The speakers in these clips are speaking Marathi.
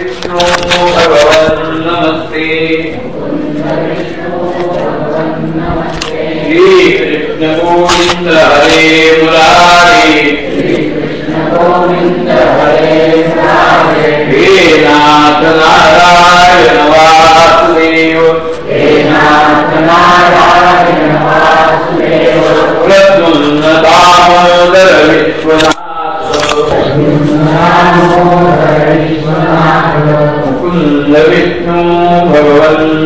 विष्णु भगवन् नमस्ते श्रीकृष्ण गोविन्द हरे मुरारे। हे नाथ नारायण वासुदेव हे नाथ नारायण वासुदेव। प्रद्युम्न दामोदर विश्वनाथ।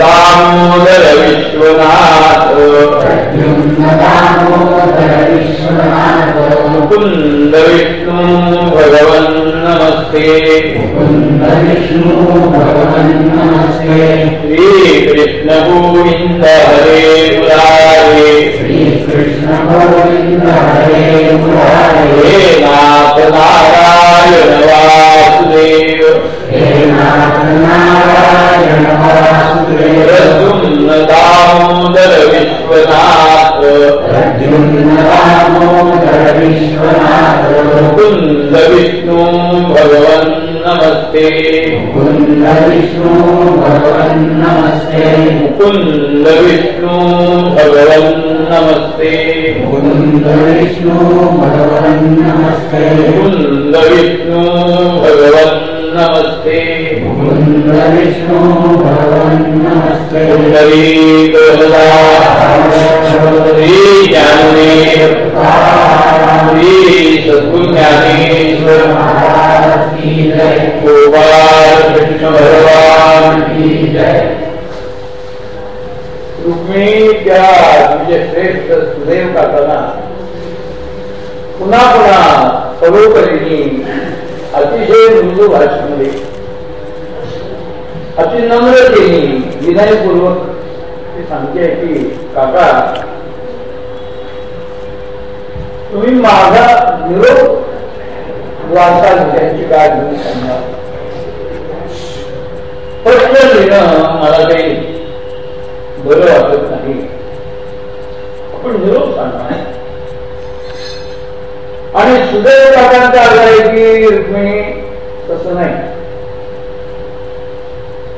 दामोदर विश्वनाथ मुकुन्द विष्णु भगवन् नमस्ते श्रीकृष्ण गोविन्द हरे मुरारे। हे नाथ नारायण वासुदेव ो धर विश्वनाथो धर विश्वनाथपुन्दविष्णो भगवन् नमस्ते। भुवन्दविष्णु भगवन् नमस्ते। पुविष्णो भगवन् नमस्ते भुवन्दविष्णु भगवन् नमस्ते। पुविष्णो भगवन् नमस्ते। मुकुन्द विष्णु भगवन् नमस्ते मुकुन्द विष्णु भगवन् नमस्ते मुकुन्द विष्णु भगवन् नमस्ते सुन्दरी कमला श्री ज्ञानेश्वर श्री सद्गुज्ञानेश्वर महाराज की जय गोपाल कृष्ण भगवान की जय रुक्मिणी त्या म्हणजे श्रेष्ठ सुदैव काकांना पुन्हा पुन्हा परोपरीने अतिशय मृदू भाषेमध्ये अति नम्रतेने विनयपूर्वक ते सांगते की काका तुम्ही माझा निरोप वाचाल त्यांची काय घेऊन सांगा. प्रश्न लिहिणं मला काही बरं वाटत नाही. आपण निरोप सांगा. आणि सुदैव काकांचा आला आहे की रुक्मिणी तसं नाही.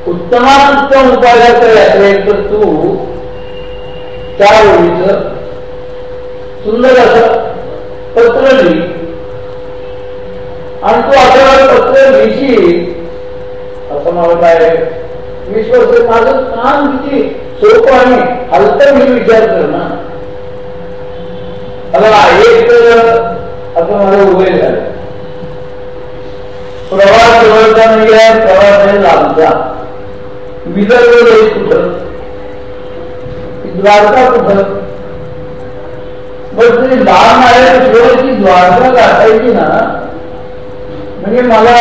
उत्तमात्तम उपायाचं असेल तर तू त्या ओळीच सुंदर असं पत्र लिही. आणि तू आता पत्र लिहिशी असं मला काय विश्वास माझं काम किती सोपं आणि हलतं मी विचार कर ना. मला एक असं मला उभे झालं प्रवास जवळचा नाही आहे प्रवास आहे लांबचा. विदर्भ देश कुठं? द्वारका कुठं? बस तरी लांब आहे थोडीशी द्वारका गाठायची ना. म्हणजे मला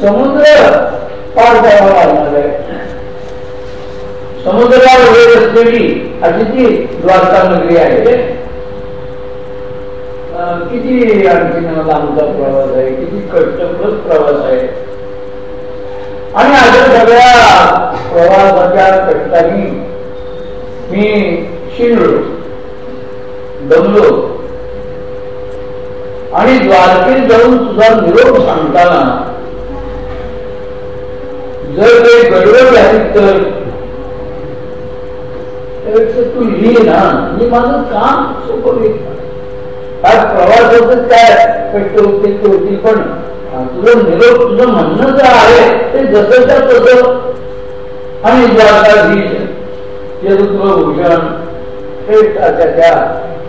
समुद्र पार करावा लागणार आहे. समुद्रावर वेळ असलेली अशी ती द्वारका नगरी आहे. किती आणखीन लांबचा प्रवास आहे? किती कष्टप्रद प्रवास आहे? आणि अशा सगळ्या प्रवासाच्या कष्टाने मी शिरलो दमलो. आणि द्वारकेत जाऊन तुझा निरोप सांगताना जर ते गडबड झाली तर तू लिहि ना. मी माझं काम सोपं होईल आज प्रवासाचं काय? कष्ट होतील ते होतील पण तुझं निरोप तुझं म्हणणं जे आहे ते जसंच्या तसं. आणि भूषण हे त्या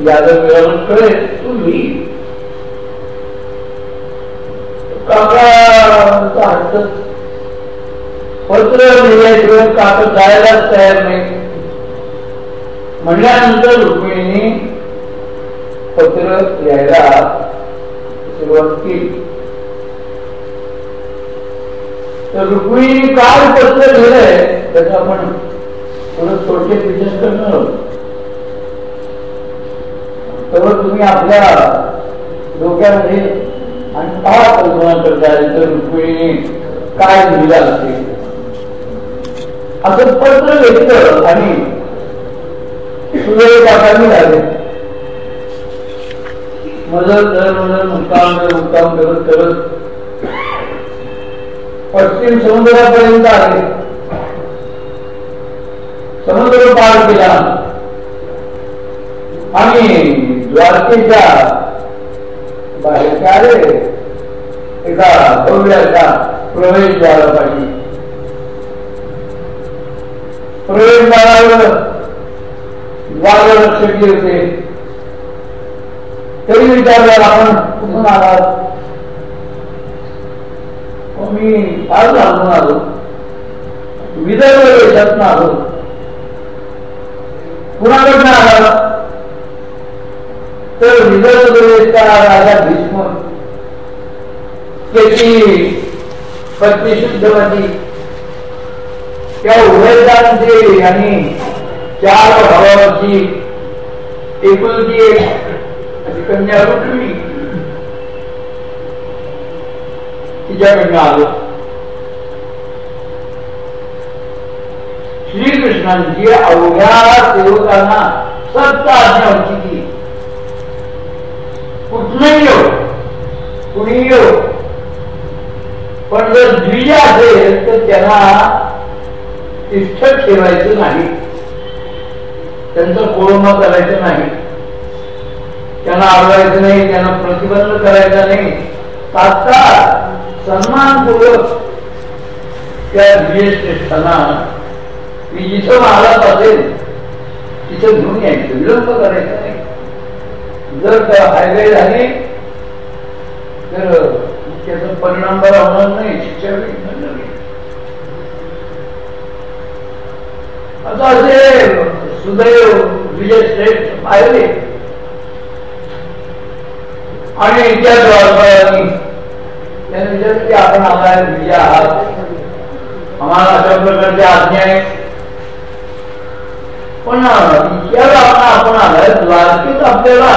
यादव मिळवणकडे तू लिहि काका हट्ट पत्र लिहायचं काका जायलाच तयार नाही. म्हणल्यानंतर रुक्मिणी पत्र यायला सुरुवात केली. तर रुक्मिणी काय पत्र लिहिलंय त्याचं आपण थोडं थोडक्यात विचार करणं तर तुम्ही आपल्या डोक्यामध्ये आणि काय कल्पना करताय तर रुक्मिणीने काय लिहिलं असते असं पत्र घेतलं आणि सुरेश काकांनी झाले मदत दर मदत मुक्काम दर मुक्काम करत करत. पश्चिम समुद्रापर्यंत आले समुद्र पार केला. आणि द्वारकेच्या बाहेर आले एका भव्याच्या प्रवेशद्वारापाशी. प्रवेशद्वारावर द्वार रक्षकी होते. तरी विचारलं आपण कुठून आलात. मी फार लांबून आलो. विदर्भ देशातून आलो. कुणाकडनं आला तर विदर्भ प्रदेशचा राजा भीष्म. त्याची पत्नी शुद्धवती त्या उभयदांचे आणि चार भावाची एकुलती एक अशी कन्या रुक्मिणी तिच्याकडनं आलो श्रीकृष्णांची अवघ्या सेवकांना सत्ता आज्ञा होती की कुठनही येऊ कुणी येऊ पण जर द्विज असेल तर त्यांना तिष्ठत ठेवायचं नाही त्यांचं कोळमा करायचं नाही त्यांना आवडायचं नाही त्यांना प्रतिबंध करायचा नाही. तात्काळ सन्मानपूर्वक त्या द्विजश्रेष्ठांना मी जिथं महाराज असेल तिथं घेऊन यायचं. विलंब करायचा नाही. जर हायवे झाले तर त्याचा परिणाम बरा होणार नाही शिक्षण आता असे सुदैव विजय श्रेष्ठ पाहिले आणि त्या द्वारपाळांनी विचारलं की आपण आम्हाला विजय आहात आम्हाला अशा प्रकारची आज्ञा आहे पण विचार आपण आपण आलाय द्वारकेत आपल्याला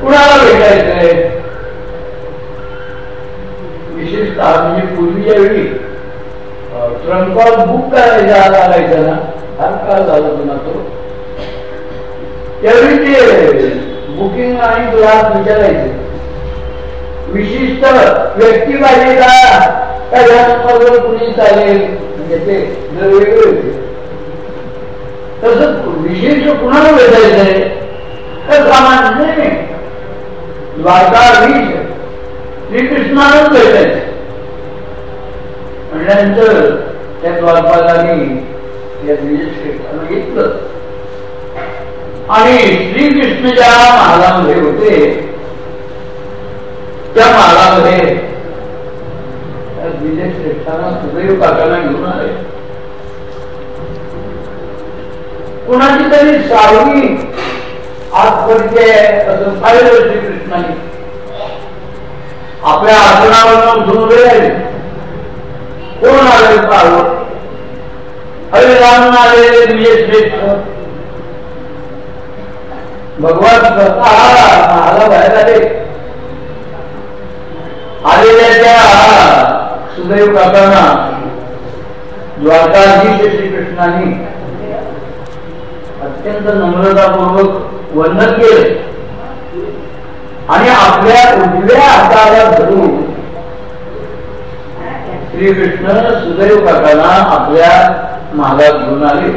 कुणाला भेटायचंय विशेषतः म्हणजे पूर्वीच्या वेळी ट्रंकॉल बुक करायचा लागायचा ना फार काळ झाला पुन्हा तो. त्यावेळी ते बुकिंग आणि ग्राहक विचारायचे. विशिष्ट व्यक्ती पाहिजे का? कुणी चालेल? म्हणजे ते वेगळे होते. तसंच विशेष कुणाला भेटायचंय तर सामान्य द्वारकाधीश श्रीकृष्णालाच भेटायचं. म्हणल्यानंतर त्या या घेतलं. आणि श्रीकृष्ण ज्या महालामध्ये होते त्या महालामध्ये त्या द्विजश्रेष्ठांना सुदैव काकांना घेऊन आले. कुणाची तरी सावली आजपर्यंत असं पाहिलं श्रीकृष्णाने. आपल्या आसनावर उठून उभे राहिले. कोण आले पाहू? हरिराम आलेले तुझे श्रेष्ठ भगवान स्वतः आला बाहेर आले. आलेल्या त्या सुदैव काकांना द्वारकाधीश श्रीकृष्णाने अत्यंत नम्रतापूर्वक वंदन केले. आणि आपल्या उजव्या हाताला धरून श्रीकृष्ण सुदैव काकांना आपल्या महागात घेऊन आले.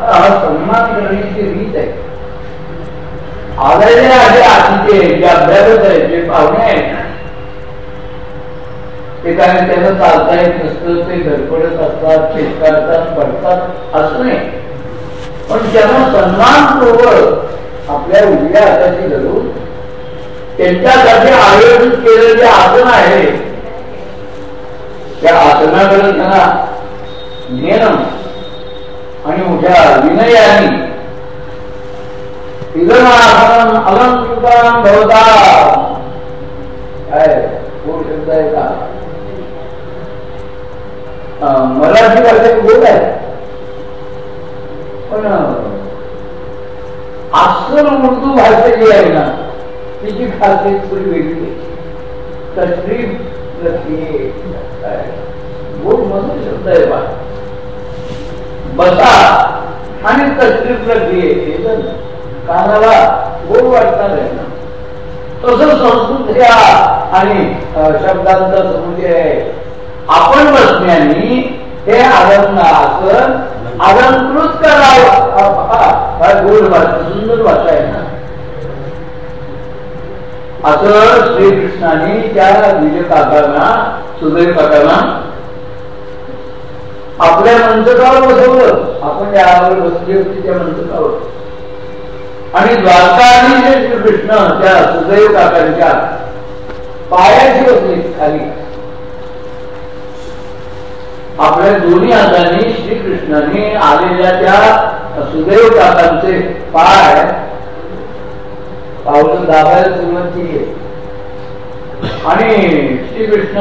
हा सन्मान करण्याची रीत आहे. आलेले आहे आधीचे जे अभ्यागत आहेत जे पाहुणे आहेत ते काय त्यांना चालता येत नसतं ते धडपडत असतात चित्कारतात पडतात असं नाही. पण त्यांना सन्मानपूर्वक आपल्या उजव्या हाताची धरून त्यांच्यासाठी आयोजित केलेलं जे आसन आहे त्या आसनाकडे त्यांना नियम आणि मोठ्या विनयाने इदमासन अलंकृतान भवता। काय शब्द आहे का? मराठी भाषेत बोल आहे पण अस्सल उर्दू भाषा जी आहे ना तिची खासियत थोडी वेगळी आहे. तशरीफ लक्ष्मी मधून शब्द आहे बा. बसा. आणि तशरीफ लक्ष्मी कानाला गोड वाटणार आहे ना तसं संस्कृत ह्या आणि शब्दांचा समुदय आहे आपण बसण्यानी हे आनंद आसन अलंकृत करावं गोड भाषा सुंदर भाषा आहे ना. असं श्रीकृष्णाने त्या विजय काकांना सुदैव काकांना आपल्या मंचकावर बसवलं. आपण ज्या बसली होती त्या मंचकावर. आणि द्वारकाधीश श्रीकृष्ण त्या सुदैव काकांच्या पायाची होती खाली. आपल्या दोन्ही हातांनी श्रीकृष्णाने आलेल्या त्या सुदैव काकांचे पाय पावलं दाबायला सुरुवात केली. आणि श्रीकृष्ण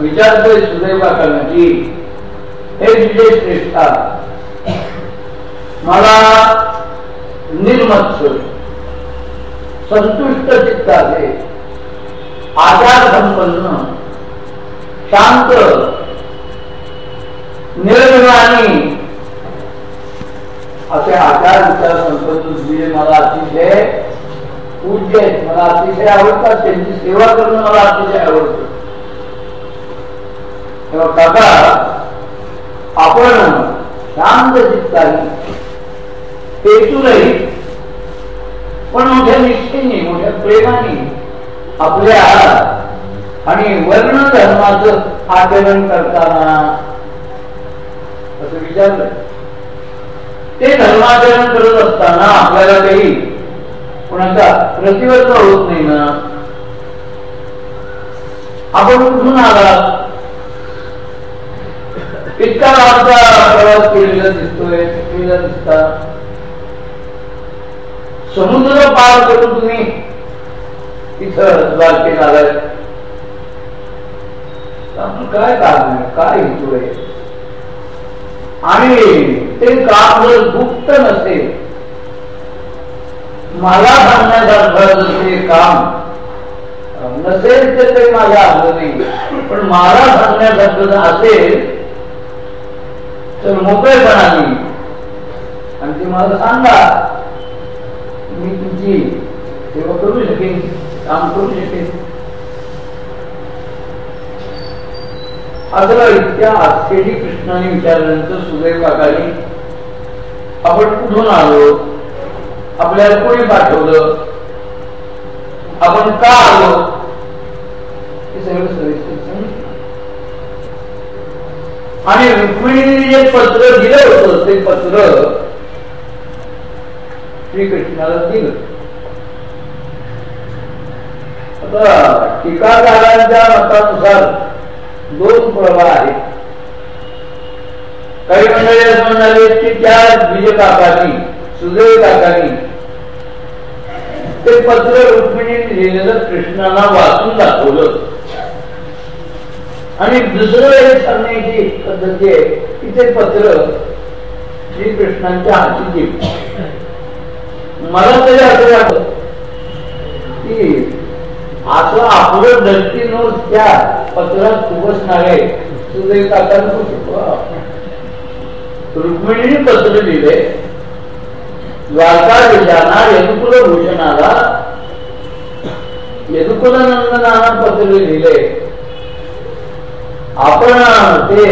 विचारतोय सुदैव काकांना की हे विजय श्रेष्ठा मला निर्मत्स। संतुष्ट चित्ताचे आचार संपन्न शांत निर्विमानी असे आचार विचार संपन्न मला अतिशय पूज्य आहेत. मला अतिशय आवडतात. त्यांची सेवा करणं मला अतिशय आवडतं. तेव्हा काका आपण शांत चित्ताने पेटूनही. पण मोठ्या निष्ठेने मोठ्या प्रेमाने आपल्या आणि वर्ण धर्माच आचरण करताना असं विचारलं. ते धर्माचरण करत असताना आपल्याला काही कोणाचा प्रतिबंध होत नाही ना. आपण कुठून आला इतका आमचा प्रवास केलेला दिसतोय केलेला दिसता. समुद्र पार करून तुम्ही तिथं द्वारकेत आलाय काय काम आहे? काय हेतू आहे? आणि ते काम जर गुप्त नसेल मला सांगण्यासारखं ते काम नसेल तर ते माझ्या आलं नाही. पण मला सांगण्यासारखं असेल तर मोकळेपणाने. आणि ते मला सांगा. मी तुमची सेवा करू शकेन काम करू शकेन असं इतक्या आश्चर्य कृष्णाने विचारल्यानंतर सुदैव काकाने आपण कुठून आलो आपल्याला कोणी पाठवलं आपण का आलो हे सगळं सविस्तर आणि रुक्मिणीने जे पत्र दिलं होतं ते पत्र श्रीकृष्णाला दिलं. आता टीकाकारांच्या मतानुसार दोन प्रवाह आहेत. काही मंडळी असं म्हणाले की त्या विजय काकानी सुदैव काकानी ते पत्र रुक्मिणीने लिहिलेलं कृष्णाला वाचून दाखवलं. आणि दुसरं हे सांगण्याची पद्धती आहे की ते पत्र श्रीकृष्णांच्या हाती दिलं. मला तरी असं वाटत की असं आपलं दृष्टी नोट त्या पत्रात खुपसणारे सुदैव काकांना रुक्मिणीने पत्र लिहिले. द्वारका जिल्ह्यांना यदुकुल भूषणाला यदुकुलनंदनाना पत्र लिहिले. आपण ते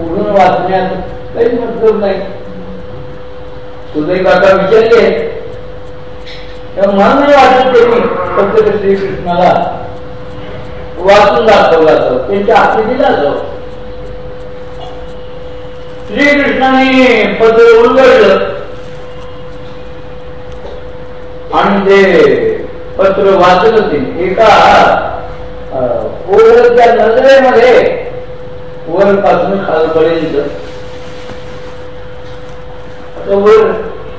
उघडून वाचण्यात काही मतलब नाही. सुदैव काका विचारले म्हणून नाही वाटत त्यांनी फक्त श्रीकृष्णाला वाचून दाखवला असं त्यांच्या हाती दिला असं श्रीकृष्णाने पत्र उलगडलं. आणि ते पत्र वाचत होते. एका ओढच्या नजरेमध्ये वर पासून खालपर्यंत वर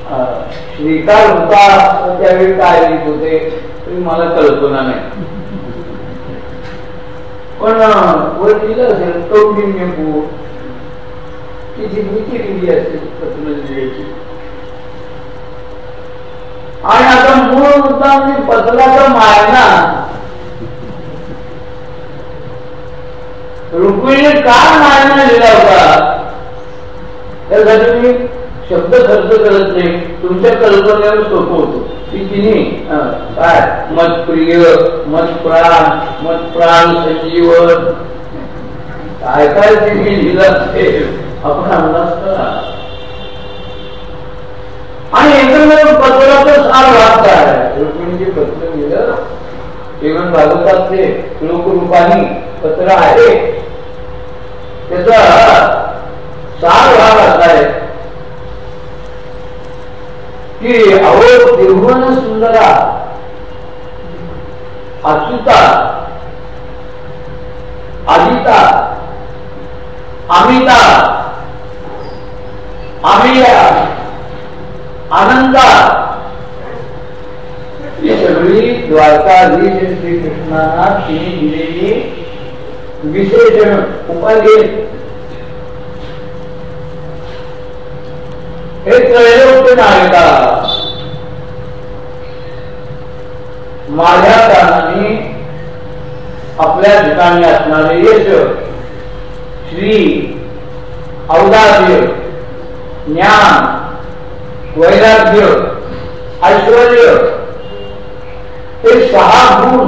श्रीकार होता त्यावेळी काय लिहित होते? मला कल्पना नाही. पण वर लिहिलं असेल कौंडिण्यपूर तिची भीती लिहिली असेल पतंजलीची आणि आता मूळ मुद्दा म्हणजे पत्राचा मायना. रुक्मिणीने का मायना लिहिला होता? त्यासाठी मी शब्द खर्च करत नाही. तुमच्या कल्पनेवर सोपवतो की तिने काय? मत प्रिय मत प्राण मत प्राण संजीवन. काय काय तिने लिहिलं ते आपण अंदाज करा. आणि एकंदर पत्राचं सार वाचता आहे रुक्मिणीचे पत्र लिहिलं. जीवन भागवतातले लोकरूपानी पत्र आहे. त्याचा सार भाग असा आहे. त्रिभुवन सुंदरा अच्युता आदिता अमिता आमिया आनंदा ही सगळी द्वारकाधीश श्रीकृष्णांना तिने दिलेली विशेषण उपाधी हे कळले होते माझ्या कारणाने आपल्या ठिकाणी असणारे यश श्री औदार्य ज्ञान वैराग्य ऐश्वर हे सहा गुण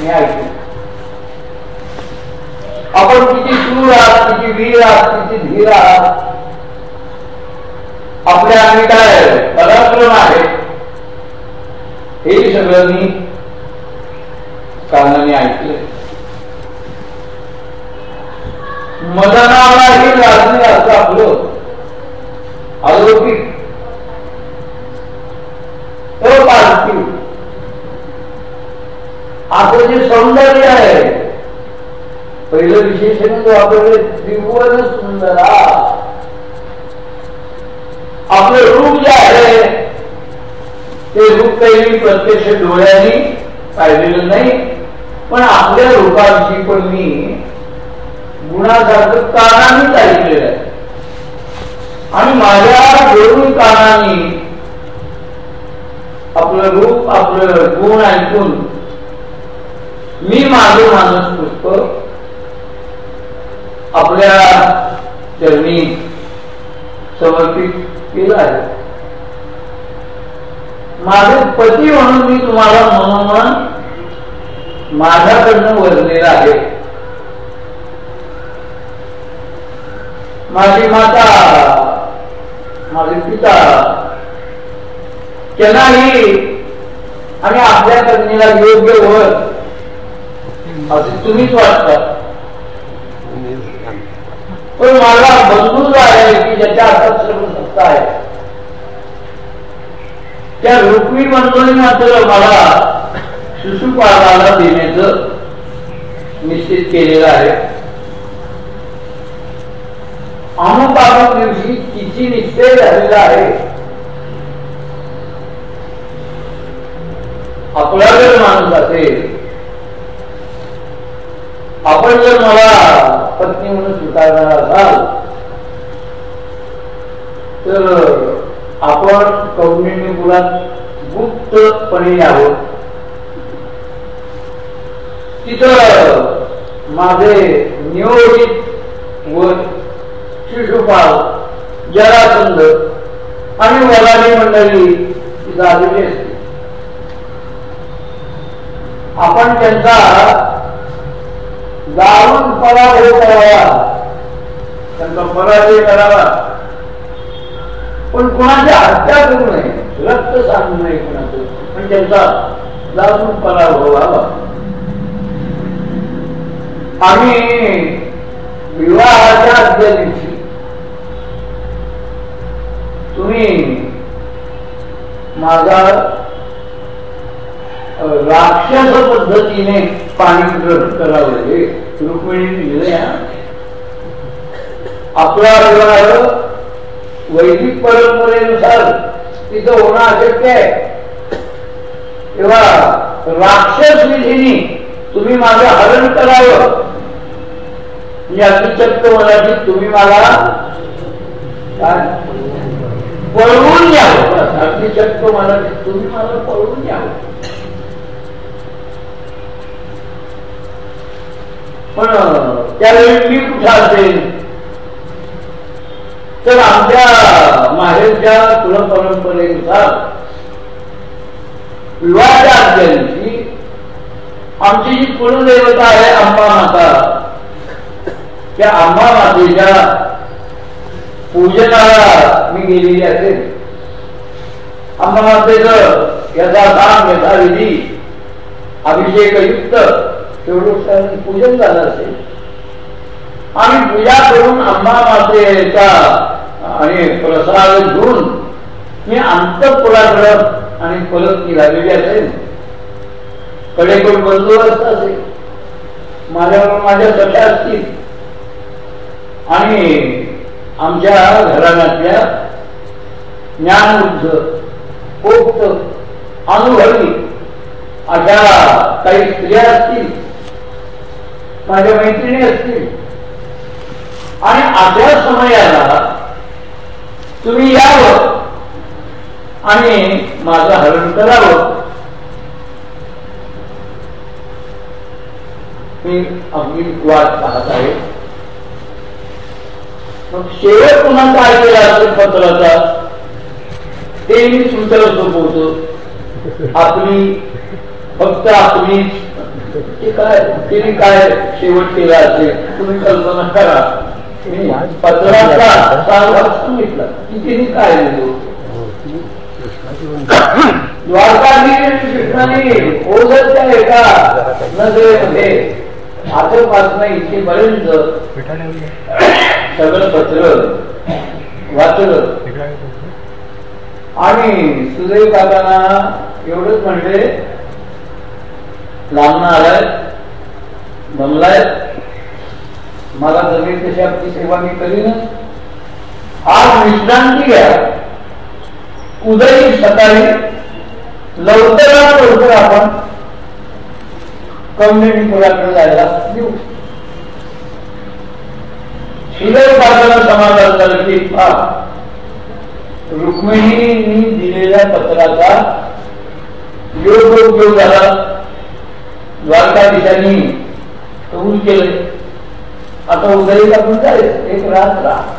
मी ऐकले. आपण किती शूर आहात किती वीर आहात किती धीर आहात आपल्या आम्ही काय पराक्रम आहे हे सगळं मी कानाने ऐकले मदनाला हे लागणे असं आपलं अलौकिक अपार्थिव आपलं जे सौंदर्य आहे पहिलं विशेषण जो आपल्याकडे त्रिभुवन सुंदरा. आपलं रूप जे आहे ते रूप काही मी प्रत्यक्ष डोळ्यांनी पाहिलेलं नाही पण आपल्या रूपांची पण मी गुणासारखं कानानेच ऐकलेलं आहे. आणि माझ्या दोन कानाने आपलं रूप आपलं गुण ऐकून मी माझं मानस पुष्प आपल्या चरणी समर्पित केलं आहे. माझे पती म्हणून मी तुम्हाला मनोमन माझ्याकडनं वरलेला आहे. माझी माता माझे पिता त्यांनाही आणि आपल्या कन्येला योग्य वर असे तुम्हीच वाटता. पण माझा बंधू जो आहे की ज्याच्या हातात सर्व सत्ता आहे. त्या रुक्मी बंधूंनी मात्र मला शिशुपालाला देण्याचं निश्चित केलेलं आहे. अमुक दिवशी तिची निश्चय झालेला आहे. आपला जर माणूस असेल आपण जर मला पत्नी म्हणून स्वीकारणार असाल तर आपण कौंडिण्य कुलात गुप्तपणे आहोत. तिथं माझे नियोजित व शिशुपाल जरासंध आणि वलाली मंडळी तिथं आलेली असते आपण त्यांचा लावून पराभव करावा. त्यांचा पराजय करावा. पण कोणाची हत्या करू नये रक्त सांगू नये कोणाचं. पण त्यांचा लावून पराभव व्हावा. आम्ही विवाहाच्या आदल्या दिवशी तुम्ही माझा राक्षस पद्धतीने पाणी ग्रहण करावं. हे रुक्मिणी लिहिलंय आपला विवाह वैदिक परंपरेनुसार तिथं होणं अशक्य आहे. तेव्हा राक्षस विधीने तुम्ही माझं हरण करावं. म्हणजे अगदी चक्क मराठीत तुम्ही मला काय? पळवून यावं अगदी शक्य मला तुम्ही मला पळवून द्या पण त्यावेळी मी कुठे असेल? तर आमच्या माहेरच्या कुलपरंपरेनुसार परंपरेनुसार विवाहाच्या दिवशी आमची जी कुलदेवता आहे आंबा माता त्या आंबा मातेच्या पूजनाला मी गेलेली असेल. आंबा मातेचं याचा दान याचा विधी अभिषेकयुक्त तेवढं पूजन झालं असेल. आणि पूजा करून आंबा मातेचा आणि प्रसाद घेऊन मी अंतपुराकडं आणि परत लागलेली असेल कडेकडून बंदोबस्त असेल. माझ्यावर माझ्या सख्या असतील. आणि आमच्या घराण्यातल्या ज्ञानवृद्ध पोक्त अनुभवी अशा काही स्त्रिया असतील. माझ्या मैत्रिणी असतील. आणि अशा समयाला तुम्ही यावं आणि माझं हरण करावं. मी अगदी वाट पाहत आहे. मग शेवट पुन्हा काय केला असेल पत्राचा? ते मी तुमच्याला सोपवतो. आपली फक्त आपली काय? तिने काय शेवट केला असेल तुम्ही कल्पना करा. मी पत्राचा की तिने काय दिलो द्वारकाधीश कृष्णाने ओझरच्या एका नजरेमध्ये आजपासून इथेपर्यंत सगळं पत्र वाचलं. आणि सुदैव काकांना एवढंच म्हणजे लांबणं आलाय दमलाय मला जमेल तशी आपली सेवा मी करीनच आज विश्रांती घ्या उदयी सकाळी लवकरात लवकर आपण कम्युनिटीपुराकडे जायला देऊ समाधान झालं की हा रुक्मिणींनी दिलेल्या पत्राचा योग्य उपयोग झाला द्वारकाधीशांनी कबूल केले आता उदयीला आपण जायचं एक रात राहा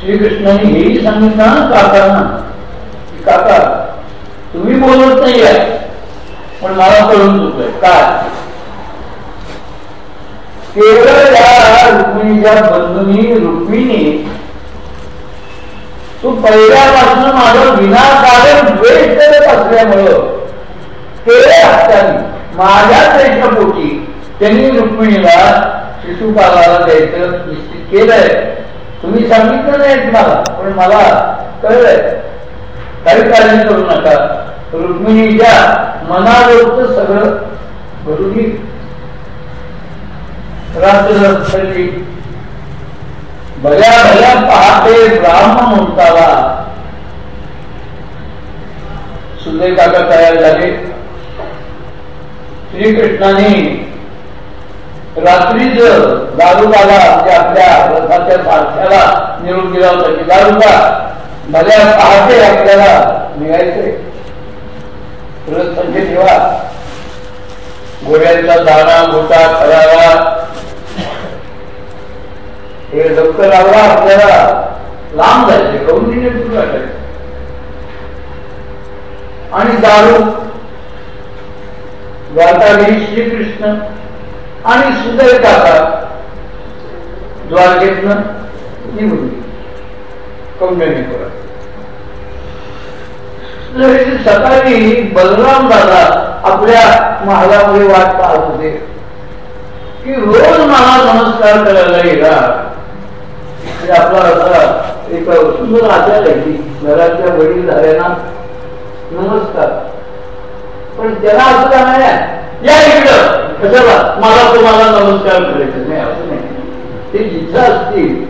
श्रीकृष्णाने हेही सांगितलं ना काकांना की काका तुम्ही बोलत नाही आहे पण मला कळून चुकलंय. काय? केवळ या रुक्मिणीच्या बंधूंनी रुक्मिणी तू पहिल्यापासून माझं विनाकारण द्वेष करत असल्यामुळं ते असताना माझ्या द्वेषापोटी त्यांनी रुक्मिणीला शिशुपालाला द्यायचं निश्चित केलंय. तुम्ही सांगितलं नाही मला पण मला कळलंय. काही काळजी करू नका. रुक्मिणीच्या मनावरच सगळं भरून रात्र भल्या भल्या पहाटे ब्राह्मण उठताला सुदय काका तयार झाले. श्रीकृष्णाने रात्रीच दारुकाला म्हणजे आपल्या रथाच्या सारख्याला निरोप दिला होता की दारुका भल्या पहाटे आपल्याला निघायचे रथ म्हणजे ठेवा. घोड्यांचा दाणा गोटा करावा हे डोकं लावला आपल्याला. लांब जायचे कौंडिन्य कुठं वाटायचं आणि दारू द्वारकाधीश श्रीकृष्ण आणि सुदय काका द्वारकेतनं निघून सकाळी बलराम दादा आपल्या महालामध्ये वाट पाहत होते. की रोज मला नमस्कार करायला येणार म्हणजे आपला असा एक सुंदर आचार आहे की घरातल्या वडील झाल्यांना नमस्कार. पण त्याला असं जाणार नाही. या इकडं. कशाला मला तुम्हाला नमस्कार करायचं नाही असं नाही. ते जिथं असतील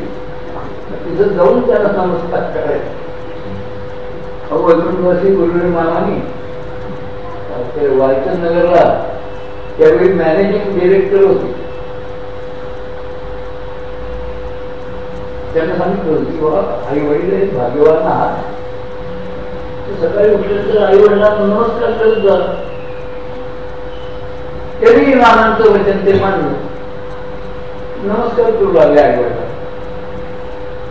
तिथं जाऊन त्याला नमस्कार करायचा. अजून वर्षी गुरुणी मामानी वायचंद नगरला त्यावेळी मॅनेजिंग डिरेक्टर होते. त्यांना सांगितलं की बाबा आई वडील भाग्यवान आहात. सकाळी उठल्यानंतर आई वडिलांना नमस्कार करत जा. त्यांनी नानांचं वचन ते मानलं नमस्कार करू लागले आई वडिला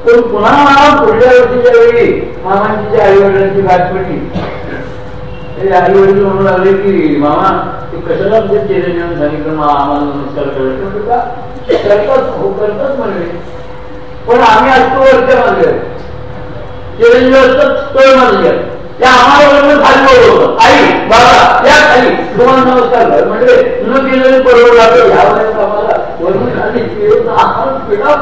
पण पुन्हा पुढल्या वर्षीच्या वेळी मामांची आई वडिलांची गाठ पडली. आई वडील म्हणू लागले की मामा ते कशाला म्हणजे चेहऱ्याने सांगितलं? मा आम्हाला नमस्कार करायचं का? करतात हो करतात म्हणले पण आम्ही असतो वर्ष मानले. चिरंजीव असतात तोय मानले. या आम्हाला वडील खाली बोलवलं आई बाबा या खाली तुम्हाला नमस्कार कर म्हणजे न केलेलं बरोबर लागलं ह्या वेळेस आम्हाला वरून खाली फिरून पिढा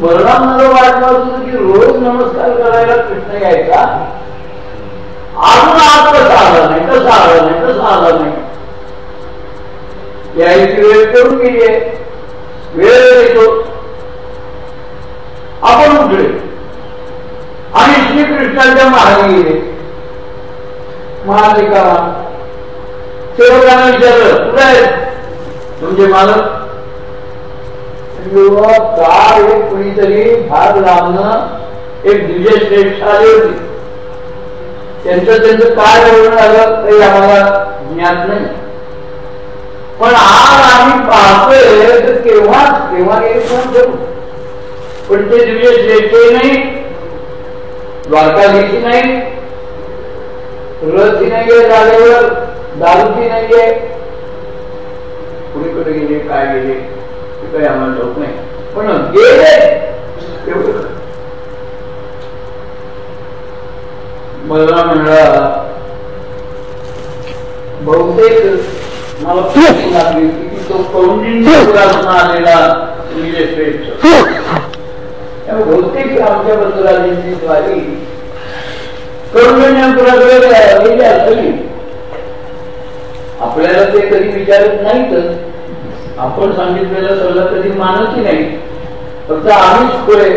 बलराम मला वाटलं होतं की रोज नमस्कार करायला कृष्ण यायचा. अजून आज कसं आला नाही कसं आला नाही कसं आला नाही. यायची वेळ करून गेली आहे. वेळ येतो. आपण उठले आणि श्रीकृष्णाच्या महागी गेले महादेका सेवकांना विचारलं कुठे आहेत म्हणजे मालक. काय एक कुणीतरी भाग लावणं एक दिव्य श्रेष्ठ आले होते. त्यांचं त्यांचं काय वर्णन आलं काही आम्हाला ज्ञात नाही. पण आज आम्ही पाहतोय तर केव्हा केव्हा गेले कोण ठेवू पण ते दिव्य जेटे नाही द्वारकाधीशी नाही रथी नाहीये जागेवर दारूची नाहीये. कुठे गेले काय गेले ते काही आम्हाला ठाऊक नाही. पण गेले एवढं मला म्हणला बहुतेक मला खूप लागली की तो आलेला श्रेष्ठ आमच्या द्वारी आपल्याला ते कधी विचारत नाहीतच आपण सांगितलेला सल्ला कधी मानतही नाही. फक्त आम्हीच पुढे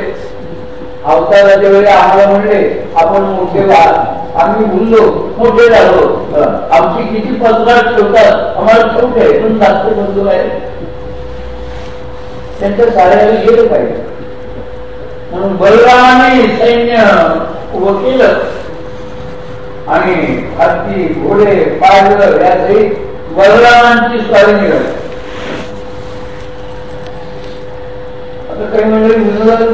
अवताराच्या वेळी आम्हाला म्हणले आपण मोठे आम्ही बोललो मोठे झालो. आमची किती पत्रात ठेवतात? आम्हाला आहे पण जास्त बंधू आहे त्यांच्या साड्याला गेलं पाहिजे. म्हणून बलरामाने सैन्य उभं केलं आणि हत्ती घोडे पाळलं याचही बलरामांची स्वारी निघाली. काही मंडळी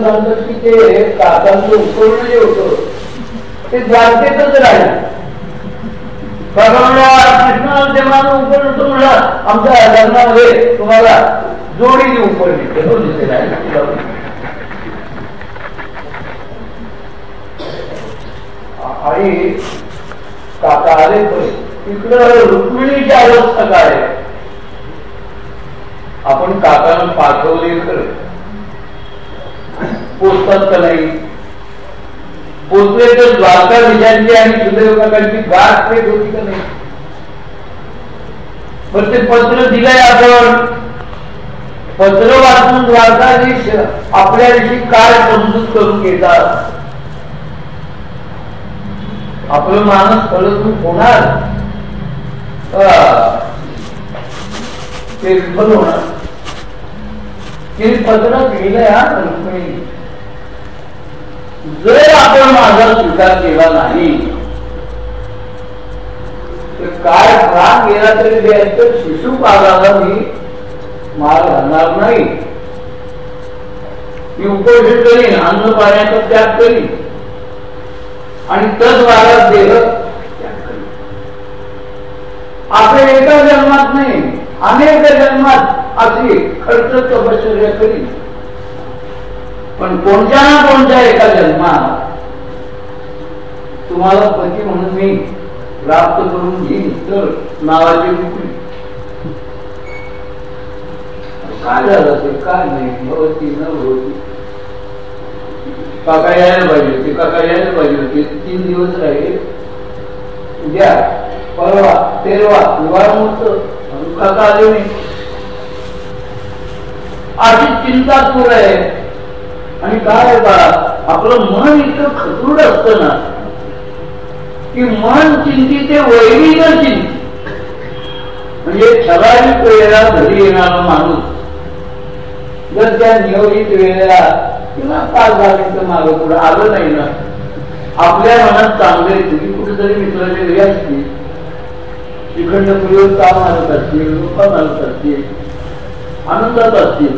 सांगतात की ते काकांचं उपकरण जे होत. ते द्वारकेतच राहिलं. उपकरण म्हणा आमच्या लग्नामध्ये तुम्हाला जोडी देऊ पडली आणि काका आले पण इकडं रुक्मिणीची अवस्था काय आपण काकानं पाठवले खरं. पोचतात का नाही पोचले तर द्वारका विजयांची आणि गाठ पेट होती का नाही? पण ते पत्र दिलंय आपण. पत्र वाचून द्वारकाधीश आपल्याविषयी काय समजूत करून घेतात? आपलं माणूस फलतून होणार? ते होणार. पत्र लिहिलंय हा रुक्मिणी जर आपण माझा स्वीकार केला नाही तर काय प्राण गेला तरी द्यायचं शिशुपालाला मी माल घालणार नाही. मी उपोषण करीन अन्न पाण्याचा त्याग करीन. आणि तस वागात देह त्याग करीन. आपण एका जन्मात नाही. अनेक जन्मात अशी खर्च तपश्चर्या करी पण कोणत्या ना कोणत्या एका जन्मात तुम्हाला पती म्हणून मी प्राप्त करून घेईन तर नावाची नोकरी काय झालं असेल काय नाही? भवती न भवती. काका यायला पाहिजे होते काका यायला पाहिजे होते. तीन दिवस राहिले. उद्या परवा तेरवा निवारण होतं. आले नाही अशी चिंता दूर आहे. आणि काय आपलं मन इतकं खतरूड असत ना की मन चिंती ते वैरी न चिंती. म्हणजे ठराविक वेळेला घरी येणारा माणूस जर त्या नियोजित वेळेला किंवा पाच दहा तर मागं पुढे आलं नाही ना आपल्या मनात चांगले तुम्ही कुठेतरी मित्राचे घरी असतील इकडनं मुलीवर काम आणत असतील? लोक आणत असतील? आनंदात असतील?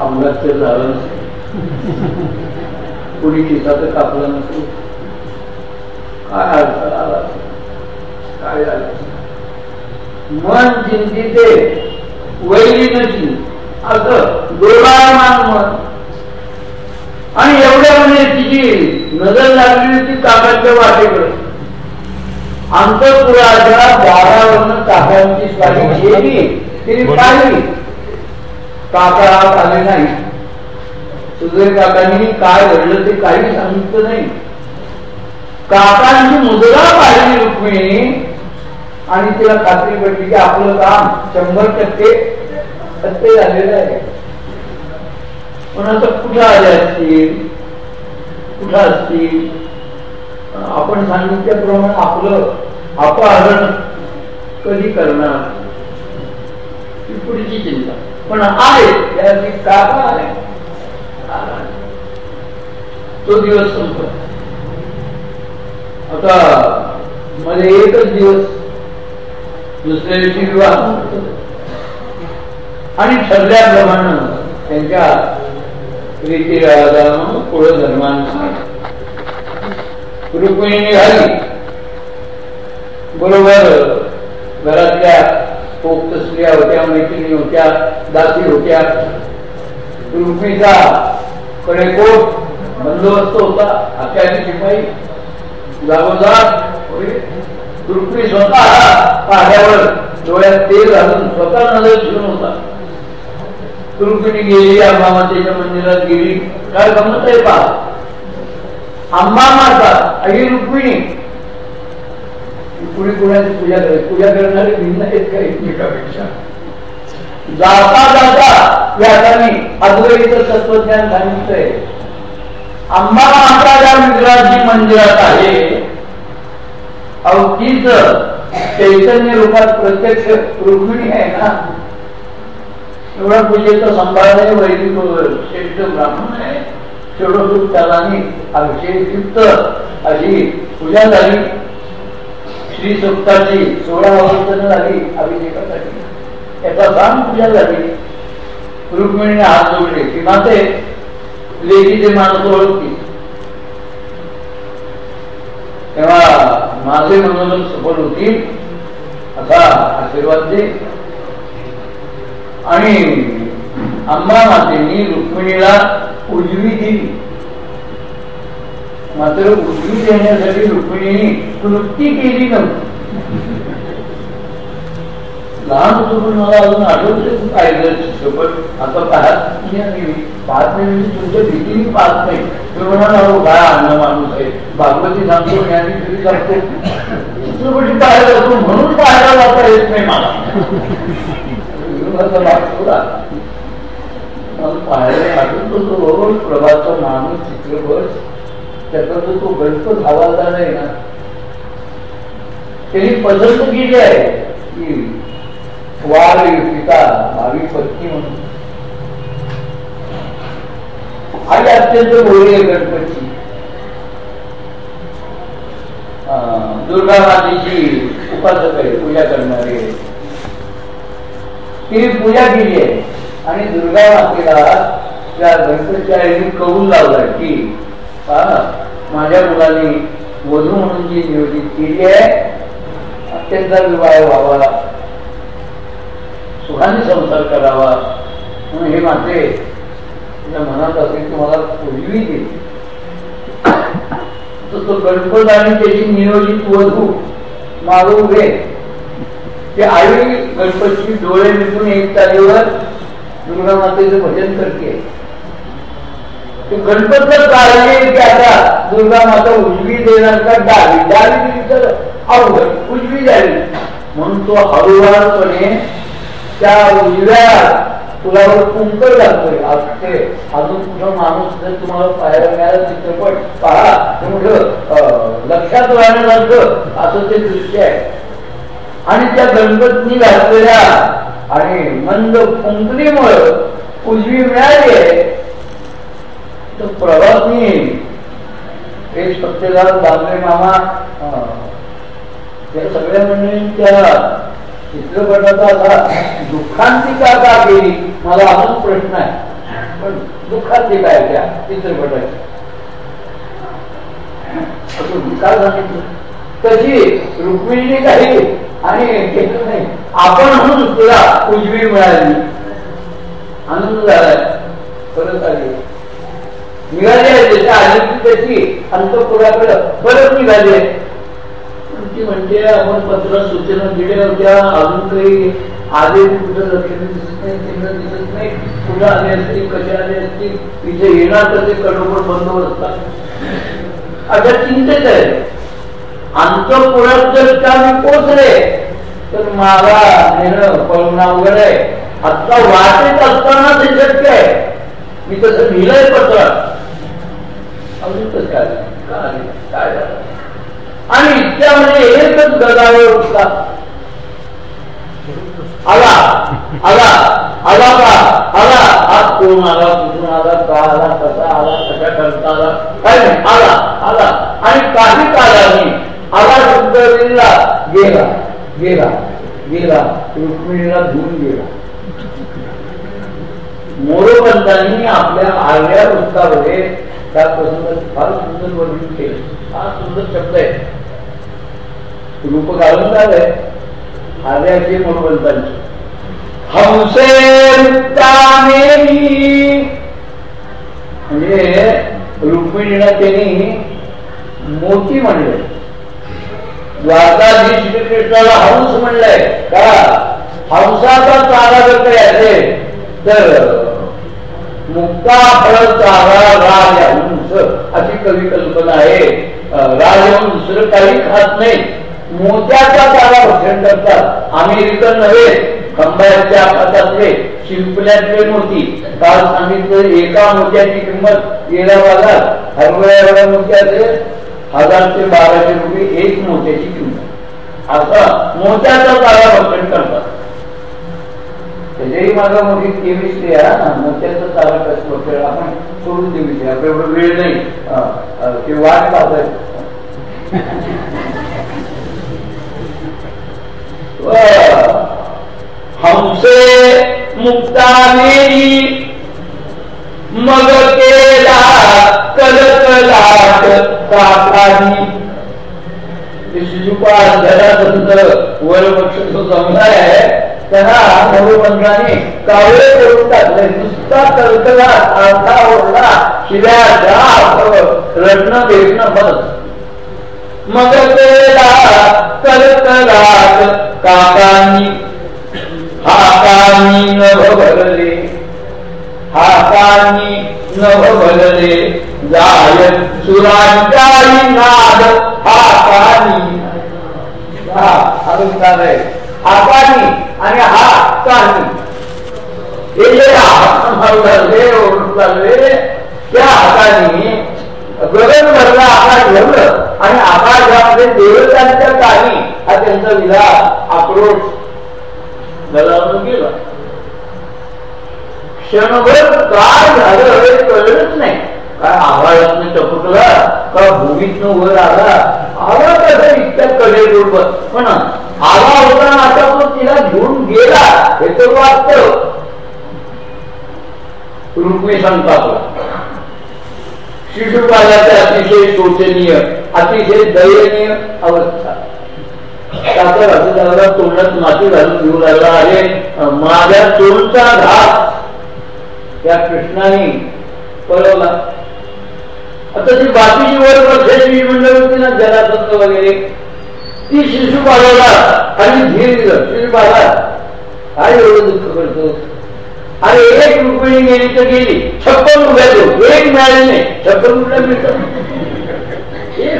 अंगात ते झालं नसेल. कोणी तर कापला नसेल. काय अडचण आला? काय झालं? मन चिंतिते वैली नशी असं डोळामान मन आणि एवढ्या म्हणजे तिची नजर लागली ती कामाच्या वाटेकडे. अंतपुराच्या दारावरनं काकांची स्वारी गेली तिने पाहिली काका आले नाही. सुधीर काकांनी काय घडलं ते काही सांगितलं नाही. काकांची मुद्रा पाहिली रुक्मिणी आणि तिला खात्री पडली की आपलं काम शंभर टक्के सत्य झालेलं आहे. पण आता कुठं आले असतील? कुठं असतील? आपण सांगितल्याप्रमाणे आपलं अपहरण कधी करणार? ही पुढची चिंता. पण आहे त्याची का आहे. तो दिवस संपत आता मध्ये एकच दिवस दुसऱ्या दिवशी विवाह आणि ठरल्याप्रमाणे त्यांच्या रीती रिवाजानं पुढे धर्मांची रुक्मिणी निघाली बरोबर घरातल्या पोक्त स्त्रिया होत्या मैत्रिणी होत्या दासी होत्या. रुक्मीचा कडेकोट बंदोबस्त होता अत्याधी शिपाई जागोजाग रुक्मी स्वतः पाहण्यावर डोळ्यात तेल घालून स्वतः नजर घेऊन होता. रुक्मिणी गेली या मातेच्या मंदिरात गेली. काय गमत आहे पा आंबा मारतात. अशी रुक्मिणी. कुणी कुणाची पूजा करे पूजा करणारे भिन्न आहेत का एकमेकापेक्षा जाता जाता या अद्वैत तत्वज्ञान सांगितलंय. आंबा माता या विग्रहाची मंदिरात आहे. अवतीच चैतन्य रूपात प्रत्यक्ष रुक्मिणी आहे ना? एवढा पूजेचं संभाळणे वैदिक श्रेष्ठ ब्राह्मण आहे. तेवढं अशी पूजा झाली. श्री सुक्ताची सोळा वर्षण झाली अभिषेकासाठी. याचा सांग पूजा झाली. रुक्मिणीने हात जोडले. की माते लेखीचे तेव्हा माझे मनोरंजन सफल होतील. असा आशीर्वाद दे. आणि अंबा मातेनी रुक्मिणीला उजवी दिली मात्र उजवी देण्यासाठी रुक्मिणीने कृती केली नव्हती लहान होतो पण मला अजून आठवत पाहिलं चित्रपट आता पाहत नाही पाहत नाही म्हणजे तुमच्या भीतीने पाहत नाही तुम्ही म्हणाल काय अन्न माणूस आहे भागवती सांगतो ज्ञानी तरी सांगतो चित्रपटी पाहायला जातो म्हणून पाहायला जाता येत नाही मला पाहायला आठवतो तो बरोबर प्रभाचा माणूस चित्रपट त्याचा जो तो गणपत हवालदार आहे ना. त्यांनी पसंत केली आहे की वार पिता भावी पत्नी म्हणून. आणि अत्यंत गोरी आहे गणपती दुर्गा मातेची उपासक आहे पूजा करणारी आहे. तिने पूजा केली आहे. आणि दुर्गा मातेला त्या गणपतीच्या आईने कळून लावला की माझ्या मुलाने वधू म्हणून जी नियोजित केली आहे अत्यंत विवाह व्हावा सुखाने संसार करावा म्हणून हे माते मनात असेल की मला उजवी दे. तर तो गणपत आणि त्याची नियोजित वधू मागू घे. ते आई गणपतीची डोळे मिटून एक तारीवर दुर्गा मातेचं भजन करते. गणपतच काढले की आता दुर्गा माता उजवी देणार का डावी? डावी दिली तर अवघड उजवी द्यावी म्हणून तो हळूवारपणे त्या उजव्या पुलावर कुंकर लागतोय. ते अजून कुठं माणूस जर तुम्हाला पाहायला मिळाला चित्रपट पहा कुठं लक्षात राहण्यासारखं असं ते दृश्य आहे. आणि त्या गणपतीनी घातलेल्या आणि मंद कुंकलीमुळं उजवी मिळाली आहे. तर प्रवासनी एक सत्यदार बांगडे मामा अं, या सगळ्या मंडळींच्या चित्रपटाचा आता दुःखांतिका का केली मला अजून प्रश्न आहे. पण दुःखांतिका आहे त्या चित्रपटाची. असं काय सांगितलं. तशी रुक्मिणी काही आणि आपण म्हणून तुला उजवी मिळाली. आनंद झालाय. परत आली. निघाली आहे त्याच्या आली त्याची अंतपुराकडे परत निघाली आहे. ती म्हणजे आपण पत्र सूचना दिल्या होत्या. अजून काही आले कुठं लक्षण दिसत नाही चिन्ह दिसत नाही. कुठं आले असतील कसे आले असतील तिथे येणार तर ते कडोबड बंद होत असतात. अशा चिंतेत आहे. अंतपुरात जर त्या मी पोचले तर मला नेणं पळून अवघड आहे आता वाटेत असताना ते शक्य आहे. मी तसं लिहिलंय पत्र. अजून कसं काय काय आणि इतक्यामध्ये एकच गदावर उठला आला आला आला का? आला. आज कोण आला कुठून आला का आला कसा आला कशा करता आला? काय नाही आला आला. आणि काही काळाने आला सुंदरीला गेला गेला गेला रुक्मिणीला धुवून गेला. मोरोपंतांनी आपल्या आर्या वृत्तामध्ये त्या प्रसंगात फार सुंदर वर्णन केले. फार सुंदर शब्द आहे. रूप घालून झालंय. आर्याचे मोरोपंतांचे. हंसे म्हणजे रुक्मिणीला त्यांनी मोती म्हणले द्वारकाधी श्रीकृष्णाला हंस म्हणलंय. का हंसाचा चारा जर काही असेल तर मुक्ता फळ चारा राजहंस अशी कवी कल्पना आहे. अं, राजहंस दुसरं काही खात नाही. मोत्याचा चारा भक्षण करतात. अमेरिकन नव्हे खंबाच्या हातातले शिंपल्यातले मोती. काल सांगितलं एका मोत्याची किंमत गेल्या भागात हरभऱ्या एवढ्या मोत्याचे हज़ार ते बाराशे रुपये एक मोत्याची किंमत असं मोत्याचा चारा भक्षण करतात त्याच्याही माझा मोठी केमिस्ट्री आहे मोत्याचा चारा कसं आपण सोडून देऊ वेळ नाही। ते वाट हमसे मुक्तानेरी मग केला कलकलाट काकानी ते शिशुपाल जरासंत वरवक्ष जो कावळे करून टाकले नुसता आरता ओरडा शिव्या रडणं भेटणं बस मग केला कलकलाट काकानी हातानी भरले हातानी नभ जाय नाद हातानी. हा अलंकार आहे हातानी आणि हे जे त्या हाताने गगन भरला आकाश भरलं आणि आकाशामध्ये देवतांच्या काही हा त्यांचा विधान आक्रोश गलावून गेला. क्षणभर काय झालं हे कळलंच नाही. काय आभाळातनं टपकला का भूमीतनं वर आला आला कसं इतक्या कडे बरोबर पण आला होता आता तो तिला घेऊन गेला हे तर वाटत रुक्मी संतापला शिशुपालाचे अतिशय शोचनीय अतिशय दयनीय अवस्था. कातर असं तोंडात माती घालून घेऊ लागला आहे माझ्या तोंडचा घात. त्या कृष्णाने पळवला आता ती बाकीची वर वर्षाची मंडळ होती ना जलातंत्र वगैरे ती शिशू शिशुपालाला आणि धीर दिलं. शिशू शिशुपाला काय एवढं दुःख करतो. अरे एक रुपये गेली तर गेली. छप्पन रुपया देऊ. एक मिळाली नाही. छप्पन रुपया मिळतं एक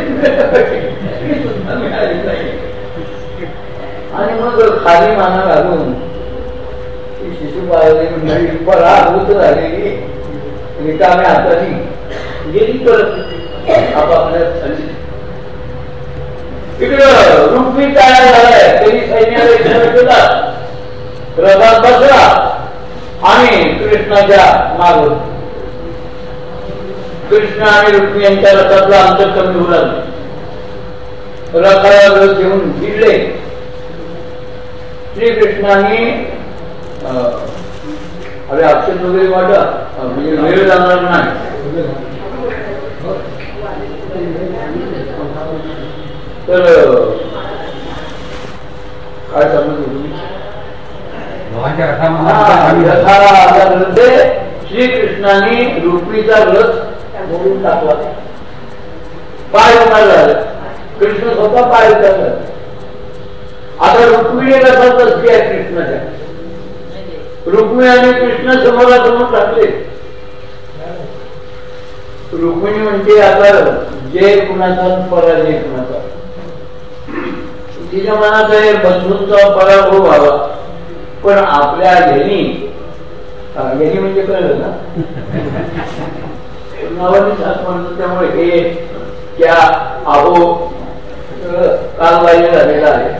आणि मग खाली माना घालून ती शिशुपाळाने मंडळी पराभूत झालेली रिकाम्या हाताने गेली परत आपापल्या खाली इकडं रुक्मी काय झालाय त्यांनी सैन्याला इशारा केला रथात बसला आणि कृष्णाच्या माग कृष्ण आणि रुक्मी यांच्या रथातला अंतर कमी होऊ लागलं रथाला रथ घेऊन भिडले. श्रीकृष्णाने अं, अरे अक्षर वगैरे वाटत म्हणजे वेळ जाणार नाही. तर काय सांगत होतो हा, श्रीकृष्णाने रुक्मीचा रथ मोडून टाकला. पाय उतार झाला कृष्ण स्वतः पाय उतारला आता रुक्मिणी रथात असली आहे कृष्णाच्या. रुक्मिणी आणि कृष्ण समोरासमोर टाकले. रुक्मिणी म्हणजे आता जय कुणाचा पराजय कुणाचा. तिच्या मनात आहे बंधूंचा पराभव व्हावा. पण आपल्या घेणी घेणी म्हणजे कळलं ना? नावाने सात म्हणतो त्यामुळे हे त्या आहो कालबाजी झालेला आहे.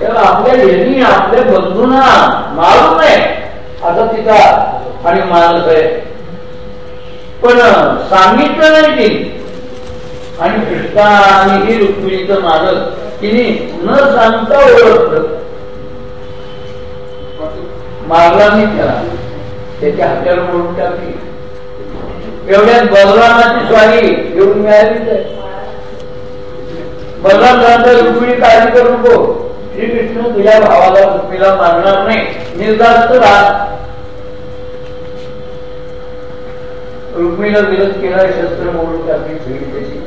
तर आपल्या यांनी आपल्या बंधूंना मारू नये. असा तिचा आणि मानस आहे पण सांगितलं नाही तिने. आणि कृष्णा आणि ही रुक्मिणीचं मानस तिने न सांगता ओळखलं. मारला नाही त्याला. त्याच्या हात्यावर म्हणून टाकली. एवढ्यात बलरामाची स्वारी घेऊन मिळाली बलराम रुक्मिणी काळजी करू नको. श्री श्रीकृष्ण तुझ्या भावाला पृथ्वीला मारणार नाही. निर्धास्त राहा. रुक्मीला विरोध केला शस्त्र मोडून टाकली सगळी त्याची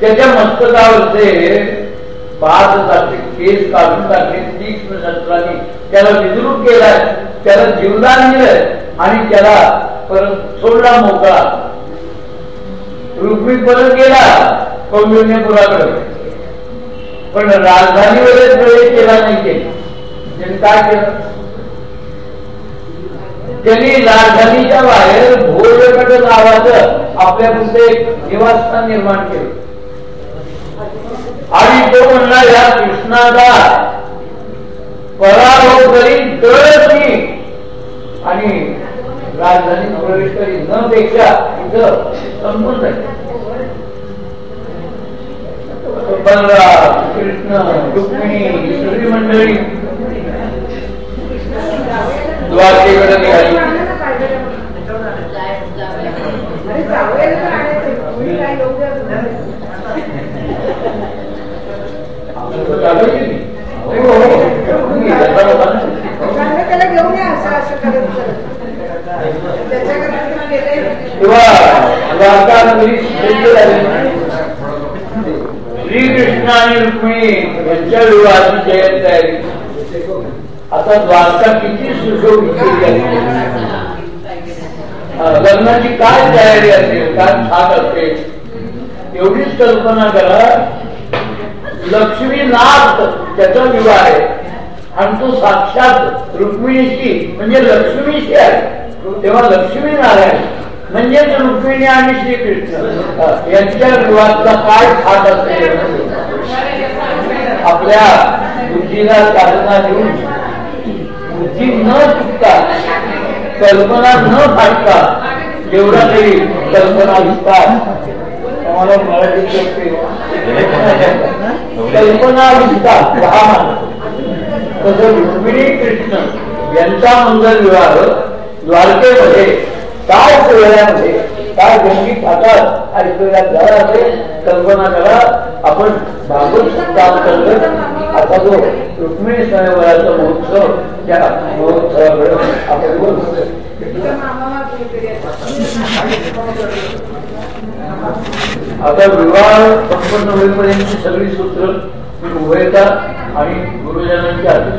त्याच्या मस्तकावरचे पाच जाते केस काढून टाकले. तीक्ष्ण शस्त्राने त्याला विद्रुप केलाय. त्याला जीवदान दिलंय. आणि त्याला परत सोडला मोकळा. रुक्मी परत गेला. कौंडिण्यपुराकडे. पण राजधानीवरच प्रवेश केला नाही त्यांनी म्हणजे त्यांनी काय केलं? त्यांनी राजधानीच्या बाहेर भोजगड नावाचं आपल्या पुढे एक निवासस्थान निर्माण केलं. आणि तो म्हणला या कृष्णाचा पराभव करीन तरच मी आणि राजधानीत प्रवेश करीन न पेक्षा इथं संपून जाईल. बलराम कृष्ण रुक्मिणी सगळी मंडळी द्वारकेकडे निघाली आणायचं. कोणी काय योग्य असणार? चांगलं त्याला घेऊन या असं असं करत करत. त्याच्याकडे तुम्ही गेले. श्रीकृष्ण आणि रुक्मिणी यांच्या विवाहाची जयंती आहे आता द्वारका किती सुशोभित लग्नाची काय तयारी असेल काय छान असेल एवढीच कल्पना करा. लक्ष्मीनाथ त्याचा विवाह आहे. आणि तो साक्षात रुक्मिणीशी म्हणजे लक्ष्मीशी आहे. तेव्हा लक्ष्मी नारायण म्हणजेच रुक्मिणी आणि श्रीकृष्ण यांच्या विवाहाचा काय थाट असेल? आपल्या बुद्धीला चालना देऊन बुद्धी न चुकता कल्पना न फाटता जेवढा तरी कल्पना विस्तार आम्हाला मराठीत कल्पना विस्तार राहणार तसं रुक्मिणी कृष्ण यांचा मंगल विवाह द्वारकेमध्ये काय सोहळ्यामध्ये गोष्टी गंगी आणि ऐकूया झाला असेल कल्पना करा आपण भागवत काम करतो आता जो रुक्मिणी स्वयंवराचा महोत्सव त्या महोत्सवाकडे आपण बोलतो आता विवाह संपन्न होईपर्यंतची सगळी सूत्र उभयता आणि गुरुजनांच्या हाती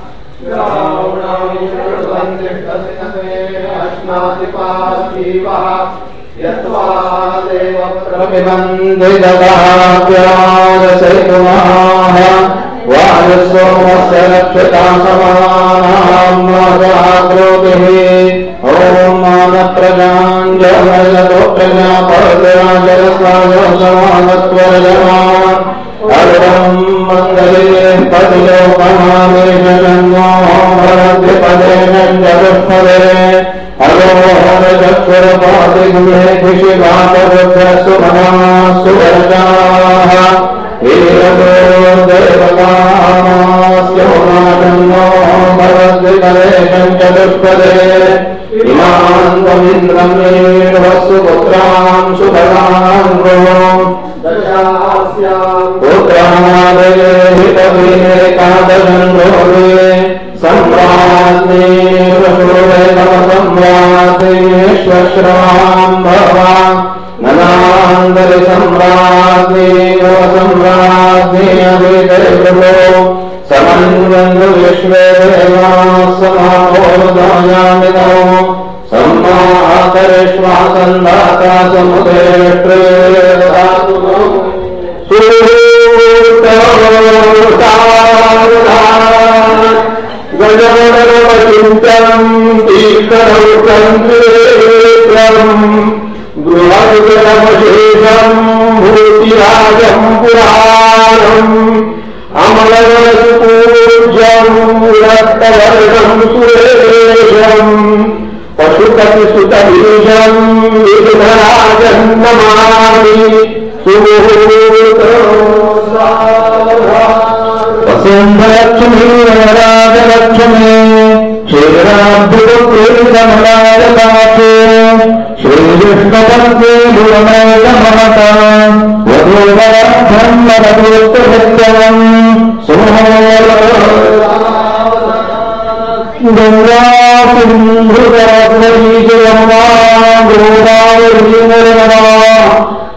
प्रमिबन्धिददाव्यादशैतुमाः वायुसोमस्य रक्षता समानाम्रोतिः ॐ मानप्रजाञ्जलतो प्रजापतिराजरसायसमानत्वरजमा सर्वं मङ्गले पतिलोकमामेशन्नो भरद्विपदेन चतुष्पदे हरो हरचक्षुरपादिगुणे कृषिभातरुद्रसुमना सुवर्गाः ईरतो देवतामास्य हुमाशन्नो भरद्विपदेशं चतुष्पदे इमान् त्वमिन्द्रमेणवसु पुत्रां सुभगान् पुत्रादेहितविनेकादशन्धोरे सम्राज्ञे सम्राज्ञेश्वश्रवाम् भवा ननान्तरि सम्राज्ञे सम्राज्ञे अभिते प्रभो समन्वन्तु विश्वे समापोदायामिनो सम्मातरिष्वासन्दाता समुदेष्ट्रे दातु गजवरवचिन्तम् तीर्थरौकम् गृहगुजरमशेषम् भूतिराजम् पुराणम् अमलपूज्यम् रक्तवर्णम् सुरेशम् पशुपतिसुतबीजम् विघ्नराजम् नमामि वसुन्धलक्ष्मी राजलक्ष्मी क्षीराभ्युप्रीतमलायताक्षे श्रीकृष्णपन्थे गुणमेकमहता वधूवरब्रह्मरदोत्तसत्यम् गङ्गा सिन्धुरत्नबीजयम्मा गोदावरीनरमा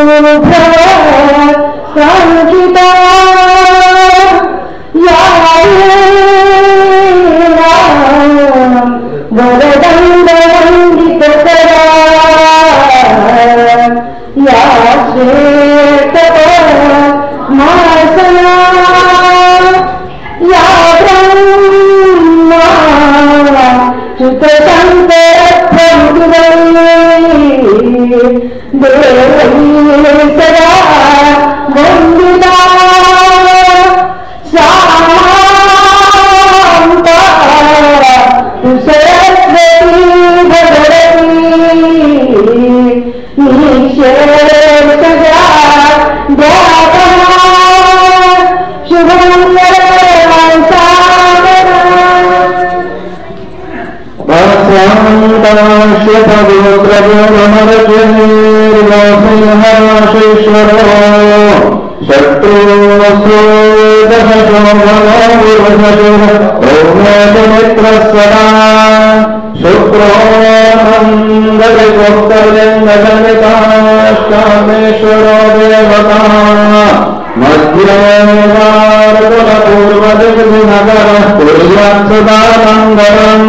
शुभ्र संकिता श्वर शत्रो दश्मेत्र स्वता शुक्रो महन्दोत्तरलिङ्गेश्वर देवता मध्ये पूर्वदिनगरसुता मङ्गलम्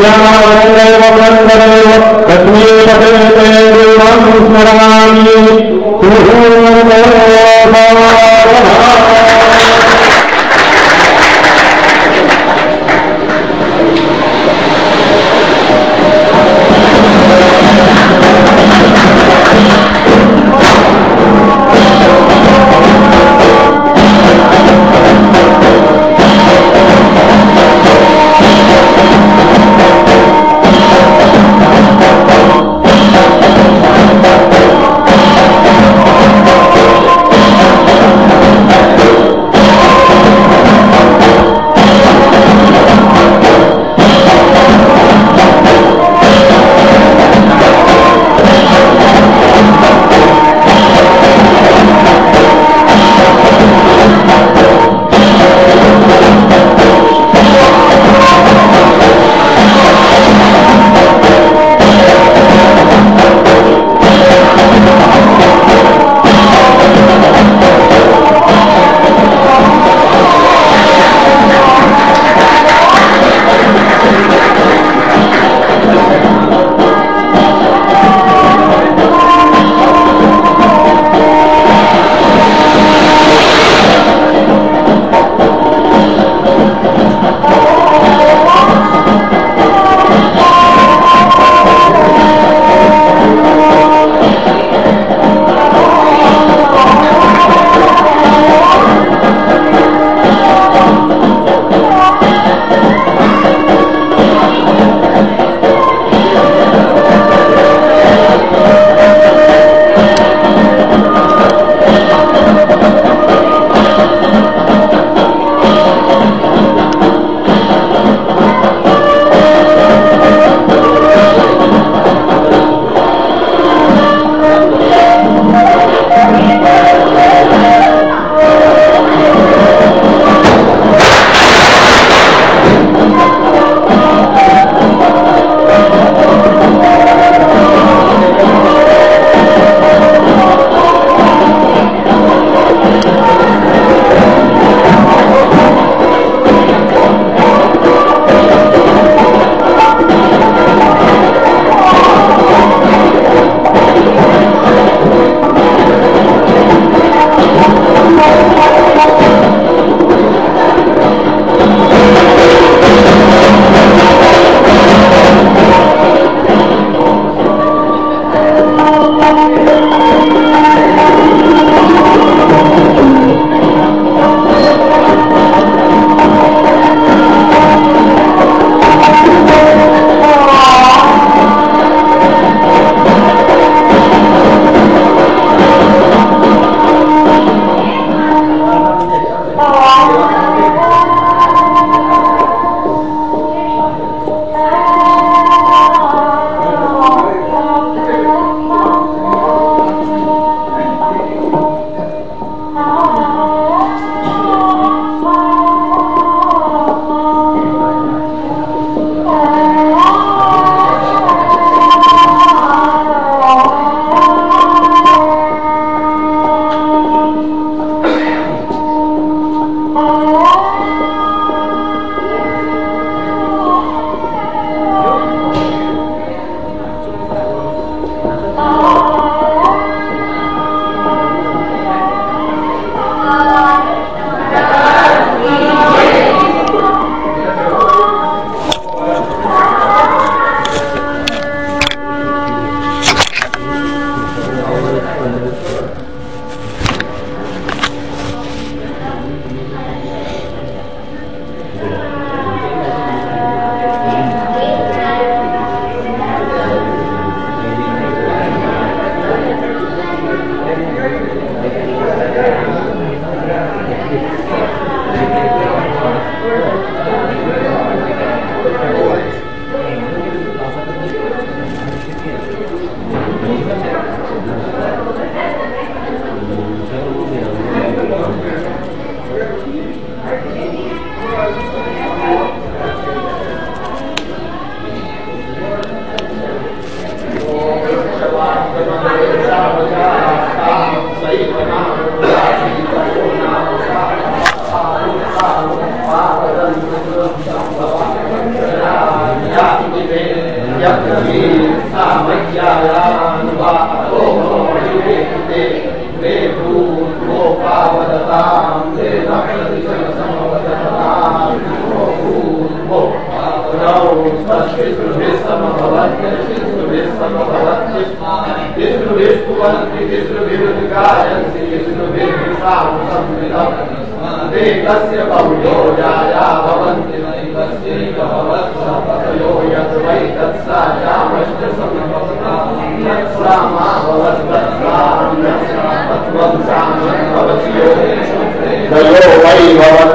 विद्यावरङ्गैव कस्मै पठेते देवां स्मरामि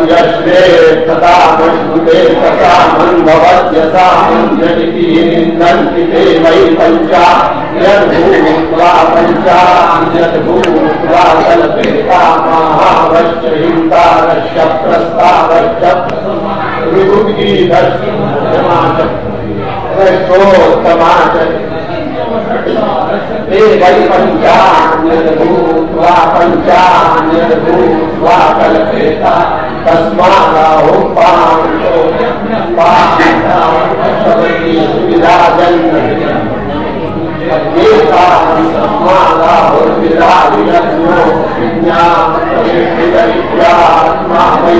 भवत्यश्रे तथा मश्नुते तथा मन्भवत्यसा मञ्जनिति निन्दन्ति ते वै पञ्चा यद्भूत्वा पञ्चा यद्भूत्वा कल्पिता महावश्च हिन्तारश्च प्रस्तावश्च ृगुगीधश्चोत्तमाच ते वै पञ्चान्यद्भूत्वा पञ्चान्यद्भूत्वा कल्पेता तस्मादाहो पांशो पाशवती सुविधाजन् तस्मादाहुर्विदाविरत्नो विज्ञात्मा वै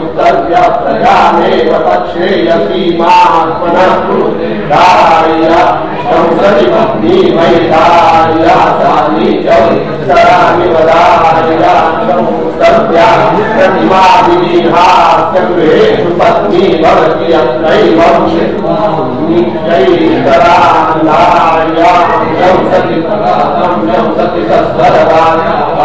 अनुरूपस्वच्चैस्तरानिवानुरूपश्रौस्तव्य प्रजामेव तच्छ्रेयसीमात्मनः दार्य संसदि पत्नी वैदार्य सानि च सरानिवदार्य संसद्या प्रतिमादिहास्य गृहेषु पत्नी भवति अत्रैवं निश्चैतरान्दार्या संसति संसति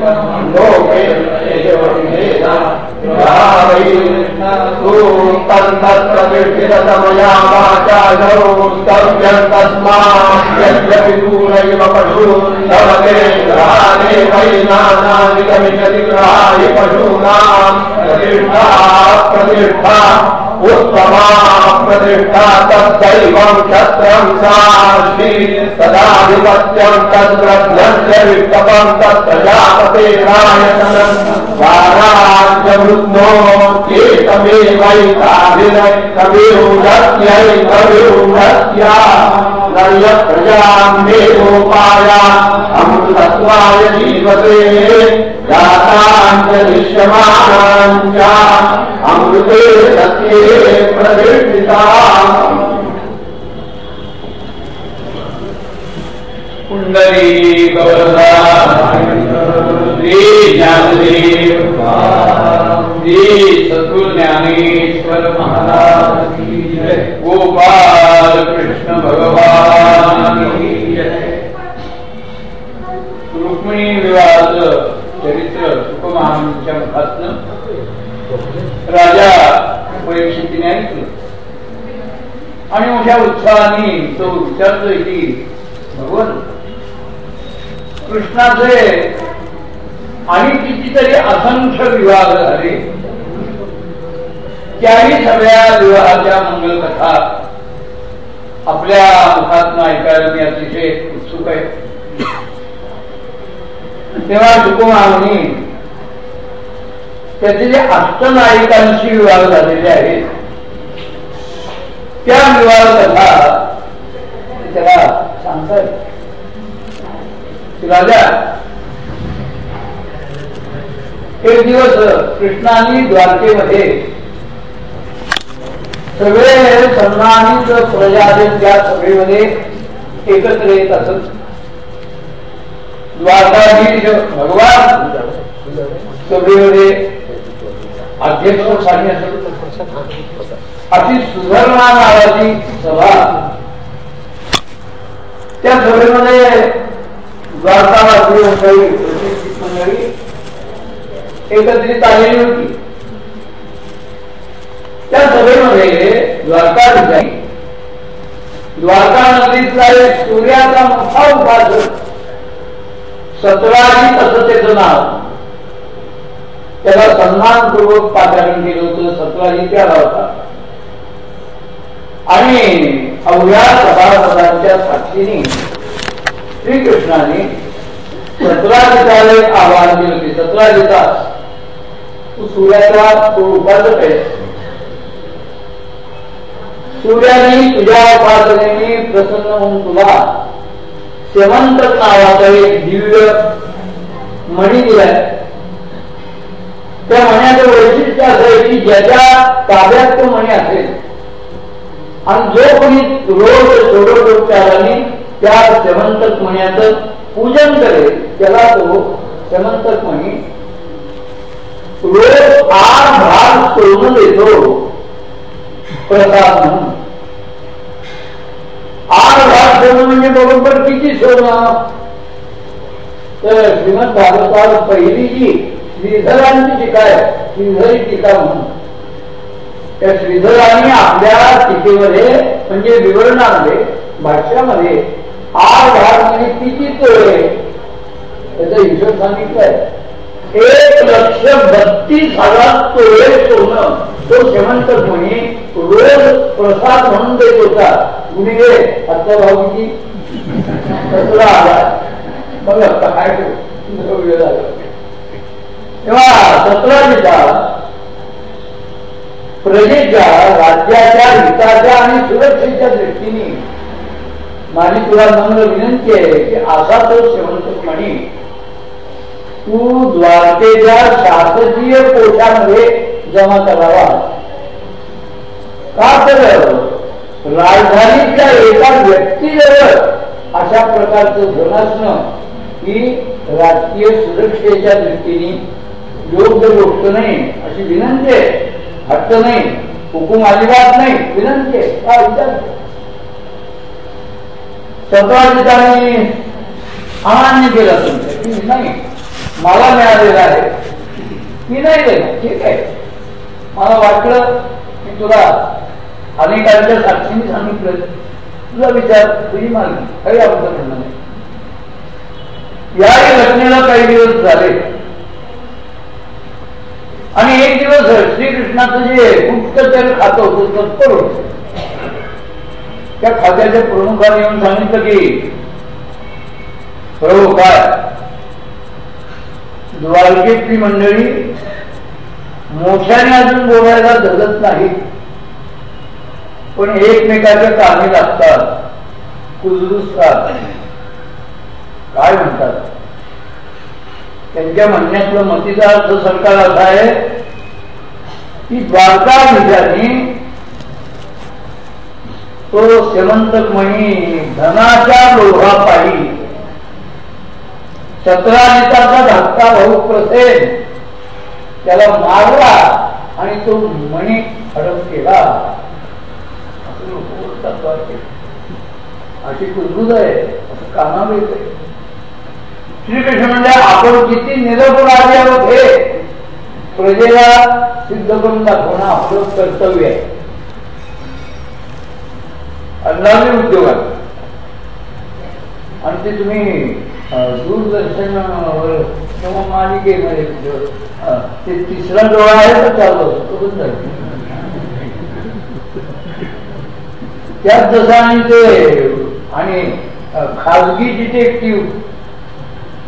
लोके सूक्तन्तत्रविष्टिरतमया वाचा स्तव्यम् तस्मात् यद्यपि दूरैव पशून्दवते ग्रहाणे वै नानानि गमिष्यति ग्रहाणि पशूनाम् प्रतिष्ठा प्रतिष्ठा उत्तमा क्षत्रं साक्षी सदाधिपत्यं तद्रत्नस्य विष्टपं तत्प्रजापतेरायतनं स्वाराज्यवृद्धो चेतमेवैताभिनय कविरुणत्यै कविरुणत्या नर्य प्रजां देवोपाया अमृतत्वाय जीवते जाताञ्च दृश्यमानाञ्च अमृते सत्ये प्रतिष्ठिता कुंडली गौरदा श्री ज्ञानदेव श्री सद्गुरु ज्ञानेश्वर महाराज की जय। गोपाल कृष्ण भगवान की जय। रुक्मिणी विवाहाचं चरित्र सुखमहाराजांच्या राजा परीक्षितीने ऐकलं आणि मोठ्या उत्साहाने तो विचारतोय की भगवान कृष्णाचे आणि कितीतरी असंख्य विवाह झाले. त्याही सगळ्या विवाहाच्या मंगलकथा आपल्या मुखातनं ऐकायला मी अतिशय उत्सुक आहे. तेव्हा तुकोमानी त्याचे जे अष्टनायिकांशी विवाह झालेले आहेत त्या विवाह कथा त्याला सांगतात राजा एक दिवस कृष्णाने द्वारकेमध्ये सगळे सन्मानित प्रजा आहेत त्या सभेमध्ये एकत्र येत असत. द्वारकाधीश भगवान सभेमध्ये अध्यक्ष स्थानी सुधारणा नावाची सभा. त्या सभेमध्ये मंडळी मंडळी एकत्रित आलेली होती. त्या सभेमध्ये द्वारका द्वारका नदीचा एक सूर्याचा मोठा उपासक सतराजी तसं त्याचं नाव त्याला सन्मानपूर्वक पाचारण केलं होतं सतराजी त्याला होता आणि अवघ्या सभासदांच्या साक्षीने श्रीकृष्णाने सतराजिताला एक आवाहन केलं होते. सतराजिता तू सूर्याचा तो उपासक आहे सूर्याने तुझ्या उपासनेने प्रसन्न होऊन तुला शेवंत नावाचा एक दिव्य मणी दिलाय. त्या मण्याचं वैशिष्ट्य असं की ज्याच्या ताब्यात तो मणी असेल. आणि जो कोणी रोज षोडोपचाराने त्या शेवंतक मण्याचं पूजन करेल त्याला तो शेवंतक मणी रोज आठ भाग सोडून देतो. प्रसाद म्हणून. आठ भाग सोडणं म्हणजे बरोबर किती सोडणं तर श्रीमद भागवतात पहिली जी श्रीधरांची टीका आहे. श्रीधरी टीका म्हणून. त्या श्रीधरांनी आपल्या टीकेमध्ये म्हणजे विवरणामध्ये भाष्यामध्ये आठ भाग म्हणजे किती तोळे त्याचा हिशोब सांगितलाय एक लक्ष बत्तीस हजार तोळे सोनं. तो श्रीमंत म्हणे रोज प्रसाद म्हणून देत होता. गुणिले आता भाऊ किती? आला मग आता काय वेळ झाला. तेव्हा सतरा प्रजेच्या राज्याच्या हिताच्या आणि सुरक्षेच्या दृष्टीने माझी तुला नम्र विनंती आहे की असा तो शेवंत म्हणी. तू द्वारकेच्या शासकीय कोशामध्ये जमा करावा. का तर राजधानीच्या एका व्यक्तीजवळ अशा प्रकारचं धन असणं ही राजकीय सुरक्षेच्या दृष्टीने योग्य गोष्ट नाही अशी विनंती आहे. हट्ट नाही हुकुम अजिबात नाही विनंती आहे. का विचार सतराजितांनी अमान्य केलं तुमचं. की नाही. मला मिळालेलं आहे. मी नाही देणार. ठीक आहे. मला वाटलं की तुला अनेकांच्या साक्षीने सांगितलं. तुझा विचार तुझी मागणी. काही अवघड नाही. या घटनेला काही दिवस झाले. आणि एक दिवस श्रीकृष्णाचं जे गुप्तचर खातं होतं तत्पर होत त्या खात्याच्या प्रमुखाने येऊन सांगितलं की प्रभू काय? द्वारकेतली मंडळी मोठ्याने अजून बोलायला धरत नाही. पण एकमेकाच्या कामी लागतात कुजरुसतात काय म्हणतात? त्यांच्या म्हणण्यातलं मतीचा अर्थ सरकार असा आहे की द्वारका विद्याने तो श्रीमंतक म्हणी धनाच्या लोभापायी सतराजिताचा धक्का भाऊ प्रसेन त्याला मारला आणि तो मणी हडप केला. असं लोक बोलतात अशी कुजबूज आहे असं कानावर येते श्रीकृष्ण म्हणजे आपण किती निरपराधी आहोत हे प्रजेला सिद्ध करून दाखवणं आपलं कर्तव्य आहे. अन्नावी उद्योगात. आणि ते तुम्ही दूरदर्शन किंवा मालिकेमध्ये म्हणजे, ते तिसरा डोळा आहे तर चालू असतो तो बंद त्यात जसं आणि ते आणि खाजगी डिटेक्टिव्ह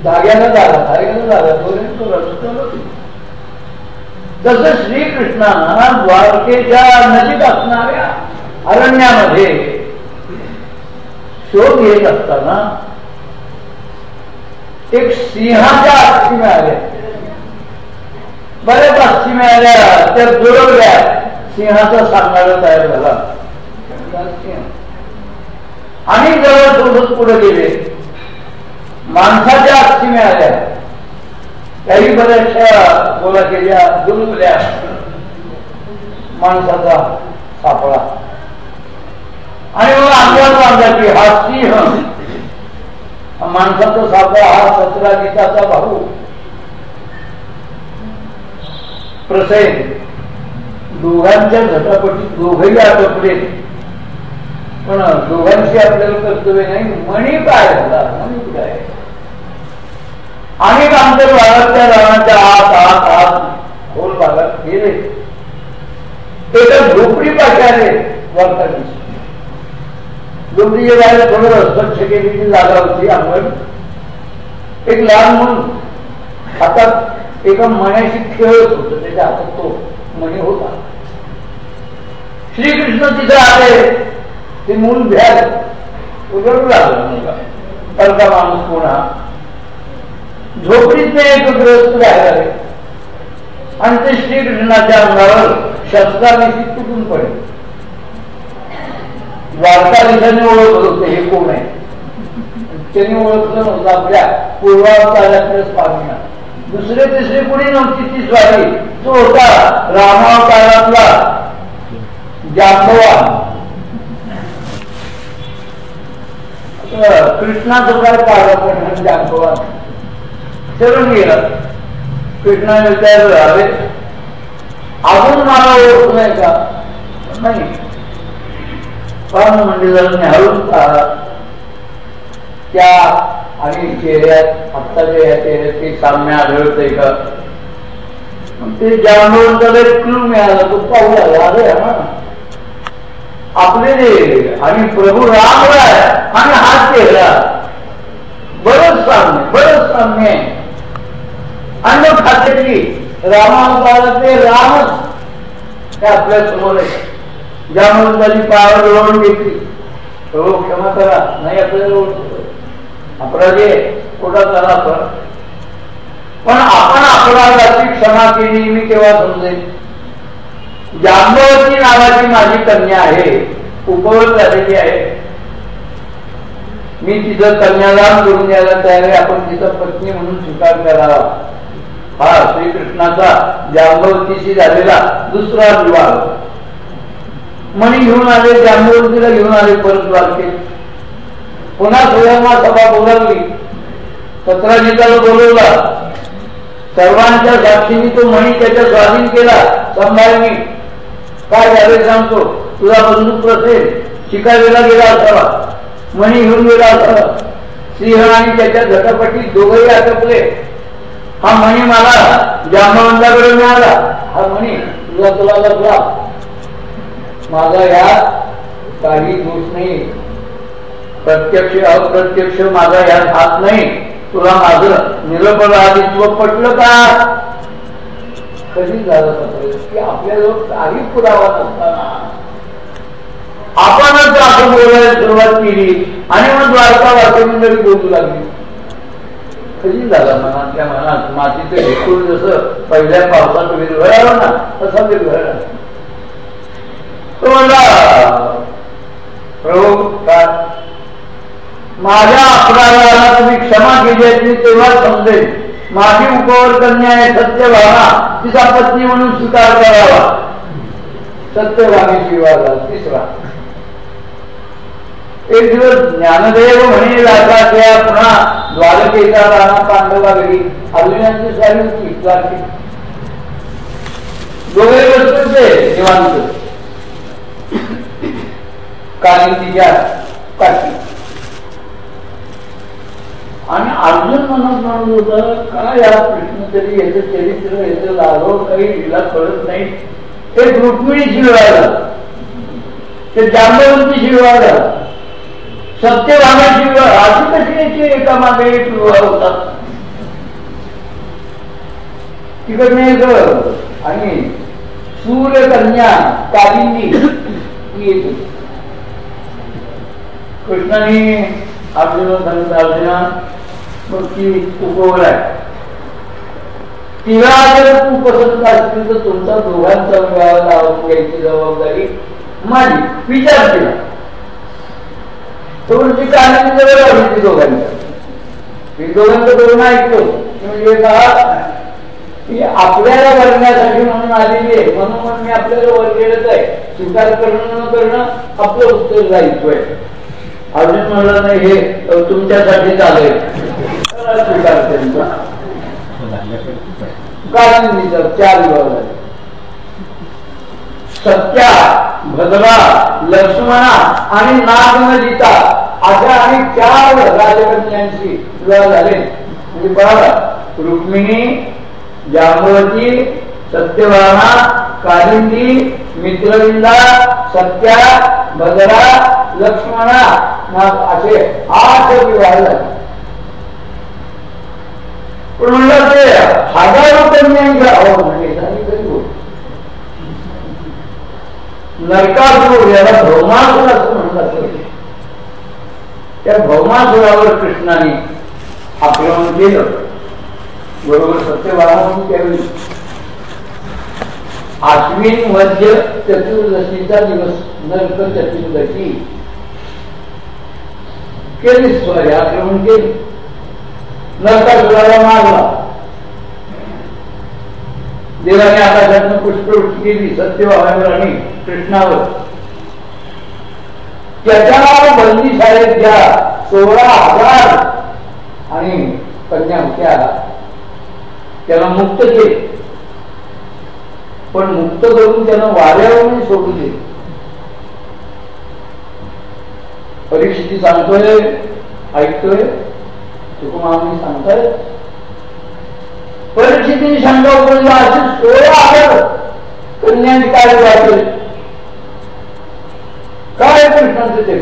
धाग्यानं झाला धाग्यानं झाला तोपर्यंत तो रस्ता जसं द्वारकेच्या नजीक असणाऱ्या अरण्यामध्ये शोध घेत असताना एक सिंहाच्या अस्थी मिळाल्या बऱ्याच अस्थी मिळाल्या. त्या दुरवल्या सिंहाचा सांगायला तयार झाला. सिंह आणि जवळ सोबत पुढे गेले. माणसाच्या अस्थी मिळाल्या. काही बऱ्याचशा गोला केल्या दुर्गल्या माणसाचा सापळा. आणि मग अंदाज बांधला की हा सिंह. हा माणसाचा सापळा हा सतरा गीताचा भाऊ. प्रसेन दोघांच्या झटापटीत दोघही आटोपले. पण दोघांशी आपल्याला कर्तव्य नाही. मणी काय झाला. मणी काय आहे अनेक भागात त्या रानाच्या आत आत आत. खोल भागात गेले. ते तर झोपडी पाशी आले झोपडीच्या बाहेर थोडं स्वच्छ केलेली जागा होती आपण. एक लहान म्हणून हातात एका मण्याशी खेळत होत. त्याच्या हातात तो मणी होता. श्रीकृष्ण तिथे आले. ते मूल भ्याल. उघडू लागलं मुलगा. परका माणूस कोणा झोपडीत एक ग्रस्त राहिले आणि ते श्रीकृष्णाच्या अंगावर शस्त्राने तुटून पडले. द्वारकाधीशाने ओळखलं होते हे कोण आहे? त्यांनी ओळखलं नव्हतं आपल्या पूर्वावतारातल्या स्वामीना. दुसरे तिसरे कोणी नव्हती ती स्वामी तो होता रामावतारातला जांबवा कृष्णाचं काय कारण जांबवा चरण गेला कृष्णाने विचारलं अरे अजून मला ओळख नाही का नाही पण म्हणजे जर न्याहळून त्या आणि चेहऱ्यात आत्ताच्या या चेहऱ्यात काही साम्य आढळतंय का ते जाणून त्याला क्लू मिळाला तो पाहू लागला अरे हा आपले जे आणि प्रभू राम राय आणि हा चेहरा बरंच साम्य बरंच साम्य आहे आणि खात्याची खाते रामावताराचे रामच हे आपल्यासमोर आहे. ज्या त्यांनी पायावर लोळून घेतली हो क्षमा करा नाही आपल्याला ओळखतो अपराधी कोटा करा पण पण आपण अपराधाची क्षमा केली मी केव्हा समजेल जांबवती नावाची माझी कन्या आहे उपवर झालेली आहे. मी तिथं कन्यादान करून द्यायला तयार आहे आपण तिचा पत्नी म्हणून स्वीकार करावा. हा श्रीकृष्णाचा जांबवतीशी झालेला दुसरा विवाह. मणी घेऊन आले जांबवतीला घेऊन आले परत द्वारकेत पुन्हा सुधारणा सभा बोलावली. सतराजिताला बोलवला. सर्वांच्या साक्षीने तो मणी त्याच्या स्वाधीन केला संभाजी काय झाले सांगतो. तुझा बंधू प्रसेल शिकायला गेला असावा. मणी घेऊन गेला असावा. सिंह आणि त्याच्या झटापटीत दोघही आटपले. हा मणी मला जांबावंताकडे मिळाला. हा मणी तुझा तुला माझा यात काही दोष नाही. प्रत्यक्ष अप्रत्यक्ष माझा यात हात नाही. तुला माझं निरपराधित्व पटलं का? कधी झालं की आपल्याजवळ काही पुरावा नसताना. आपणच आपण बोलायला सुरुवात केली. आणि मग द्वारका वाचवून बोलू लागली. कधी झाला? मनातल्या मनात मातीचं ढेकूळ जसं पहिल्या पावसात विरघळालं ना तसा विरघळला तो म्हणला प्रभू काय? माझ्या अपराधाला तुम्ही क्षमा केली आहे मी तेव्हा समजेल माझी उपवर कन्या आहे भावना तिचा पत्नी म्हणून स्वीकार करावा. सत्यभामेची शिवाला तिसरा. एक दिवस ज्ञानदेव म्हणे लाखाच्या पुन्हा द्वारकेचा राणा पांडवा घरी अर्जुनांची सारी होती दोघे बसले निवांत. कारण तिच्या काठी आणि अर्जुन म्हणत म्हणत होत काय या कृष्ण तरी याचं चरित्र याचं लाभव काही हिला कळत नाही. ते रुक्मिणी शिवायला ते जांबवंती शिवायला सत्यभामाची विवाह एका कशी याची एकामागे एक विवाह होतात तिकडने एक आणि सूर्यकन्या कालिंदी ही येते कृष्णाने अर्जुन सांगितलं अर्जुना मग ती उपवर आहे. तिला जर तू पसंत असतील तर तुमचा दोघांचा विवाह लावून घ्यायची जबाबदारी माझी. विचार केला. तो म्हणजे कानाची जवळ ती मी दोघांचं करून ऐकतो. म्हणजे का ती आपल्याला वर्ण्यासाठी म्हणून आलेली आहे. म्हणून मग मी आपल्याला वर्गेलच आहे. स्वीकार करणं न करणं आपलं उत्तर दायित्व आहे अजून म्हणलं नाही हे तुमच्यासाठी चालेल स्वीकार त्यांचा. कारण चार विभाग झाले. सत्या भद्रा लक्ष्मणा आणि नागनलिता अशा आणि चार राजकन्यांशी विवाह झाले. म्हणजे बघा रुक्मिणी जांबवती सत्यभामा कालिंदी मित्रविंदा सत्या भद्रा लक्ष्मणा असे आठ विवाह झाले. पण म्हणलं ते हजारो कन्यांच्या अहो म्हणजे झाली तरी नरकासूर याला भौमासूर असं म्हणतात त्या भौमासुरावर कृष्णाने आक्रमण केलं. बरोबर सत्यभामा त्यावेळी आश्विन मध्य चतुर्दशीचा दिवस नरक चतुर्दशी. केली स्वय आक्रमण केली. नरकासुराला मारला. देवाने आता आकाशातनं पुष्पवृष्टी केली सत्य आणि कृष्णावर. त्याच्या बंदी शाळेत घ्या सोळा हजार आणि कन्या होत्या त्याला मुक्त केले. पण मुक्त करून त्यानं वाऱ्यावरून सोडू दिले. परीक्षेची सांगतोय ऐकतोय तुकुमामी सांगताय परीक्षितीने शंका उपजला असे सोळा हजार कन्यांनी काय वाटेल काय कृष्णांचे ते?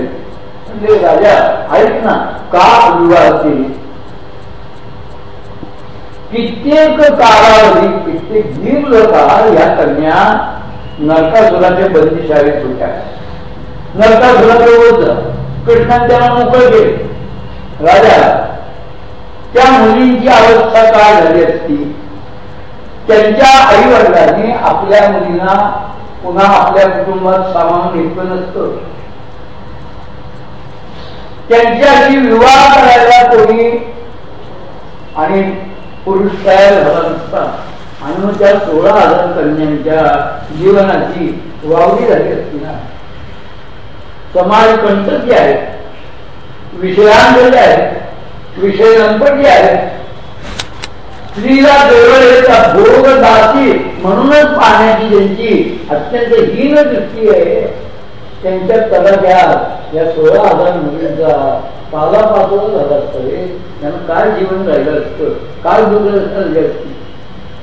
म्हणजे राजा ऐक ना का विवाह कित्येक कालावधी कित्येक दीर्घ काळ या कन्या नरकासुराच्या बंदीशाळेत होत्या नरकासुराचं होत कृष्णाने त्यांना मोकळ केले. राजा त्या मुलींची अवस्था काय झाली असती त्यांच्या आई वडिलांनी आपल्या मुलींना पुन्हा आपल्या कुटुंबात सामावून घेतलं नसतं. त्यांच्याशी विवाह करायला कोणी आणि पुरुष तयार झाला नसता. आणि मग त्या सोळा हजार कन्यांच्या जीवनाची वावडी झाली असती ना. समाज कंटकी आहे विषयांकडे आहे विषय लंपटी आहे स्त्रीला देवळेचा भोग दासी म्हणूनच पाहण्याची ज्यांची अत्यंत हीन दृष्टी आहे त्यांच्या तलाट्या या सोळा हजार मुलींचा पालापासून झाला असतं. त्यांना काय जीवन राहिलं असतं? काय दुर्दर्शन झाली असती?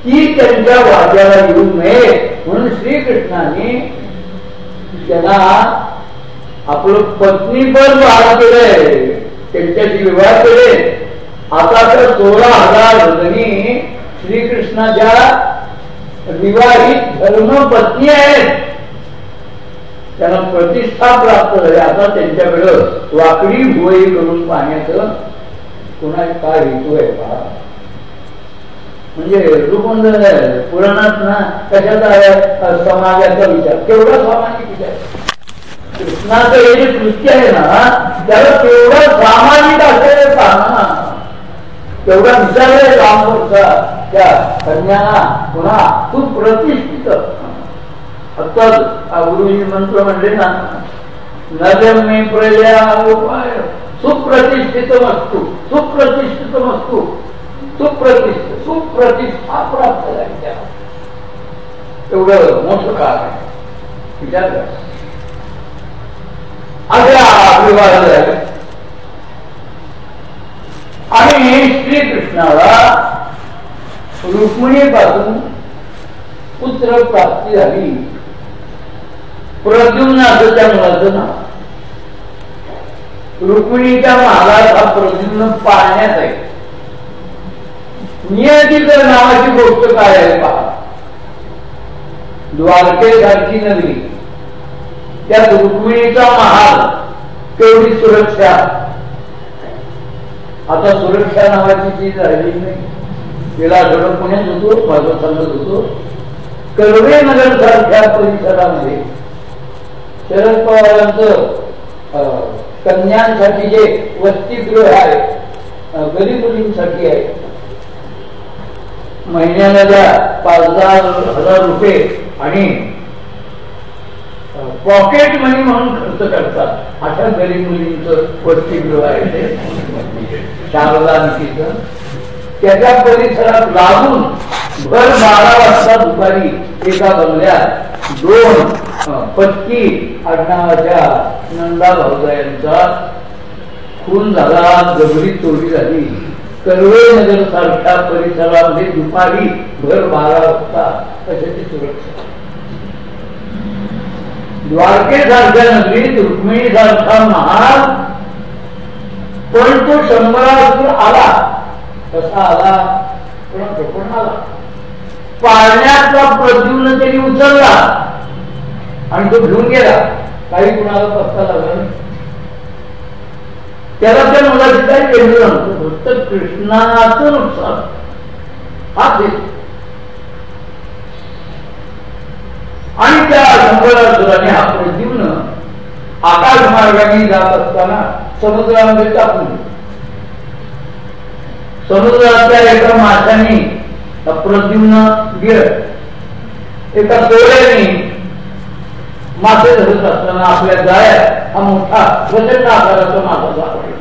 ती त्यांच्या वाद्याला येऊ नये म्हणून श्रीकृष्णाने त्यांना आपलं पत्नीपद वाढ केलंय. त्यांच्याशी विवाह केले. आता तर सोळा हजार जणी श्रीकृष्णाच्या विवाहित धर्मपत्नी आहेत. त्यांना प्रतिष्ठा प्राप्त झाली. आता त्यांच्याकडं वाकडी भुवई करून पाहण्याचं पुन्हा काय हेतू आहे पहा म्हणजे रुपंद पुराणात ना कशाचा आहे? समाजाचा विचार. केवढा सामाजिक विचार कृष्णाचं हे जे कृत्य आहे ना त्याला तेवढं प्रामाणिक असेल ना तेवढा विचार आहे रामपूरचा त्या कन्याला पुन्हा खूप प्रतिष्ठित. आता गुरुजी मंत्र म्हणले ना नजमे मी प्रजा उपाय सुप्रतिष्ठित वस्तू सुप्रतिष्ठित वस्तू. सुप्रतिष्ठ सुप्रतिष्ठा प्राप्त झाली त्या एवढं मोठं काळ आहे. विचार करा अशा झाले आणि श्रीकृष्णाला रुक्मिणीपासून पुत्र प्राप्ती झाली. प्रद्युम्न त्या मुलाचं नाव. रुक्मिणीच्या महालात हा प्रद्युम्न पाळण्यात आहे. नियतीकर नावाची गोष्ट काय आहे पहा. द्वारकेसारखी नगरी. त्या रुक्मिणीचा महाल तेवढी सुरक्षा. आता सुरक्षा नावाची चीज राहिली नाही तिला आठवडा पुण्यात होतो माझं सांगत होतो. कर्वे नगर सारख्या परिसरामध्ये शरद पवारांचं अं, कन्यांसाठी जे वसतिगृह आहे गरीब मुलींसाठी आहे महिन्याला पाच दहा हजार रुपये आणि पॉकेट मनी म्हणून खर्च करतात. अशा गरीब मुलींचं वसतिगृह आहे ते. शारदा त्याच्या परिसरात लागून भर बारा वाजता दुपारी एका बंगल्यात दोन पत्की आडनावाच्या नंदा भाऊजायांचा खून झाला गबरी चोरी झाली. कर्वे नगर सारख्या परिसरामध्ये दुपारी भर बारा वाजता कशाची सुरक्षा? द्वारकेसारख्या नगरीत रुक्मिणी सारखा महाराज पण तो शंभरावर आला. कसा आला पण आला. पाळण्याचा प्रद्युम्न त्यांनी उचलला. आणि तो घेऊन गेला. काही कुणाला पत्ता लागला नाही. त्याला त्या मुलाची काही केंद्र नव्हतं फक्त कृष्णाचं नुकसान. हाच एक आणि त्या शंभरासुराने हा जीवन आकाश मार्गाने जात असताना समुद्रामध्ये टाकून समुद्रातल्या एका माशाने प्रद्युम्न गिळ एका तोड्याने मासे धरत असताना आपल्या जाळ्यात हा मोठा प्रचंड आकाराचा मासा सापडला.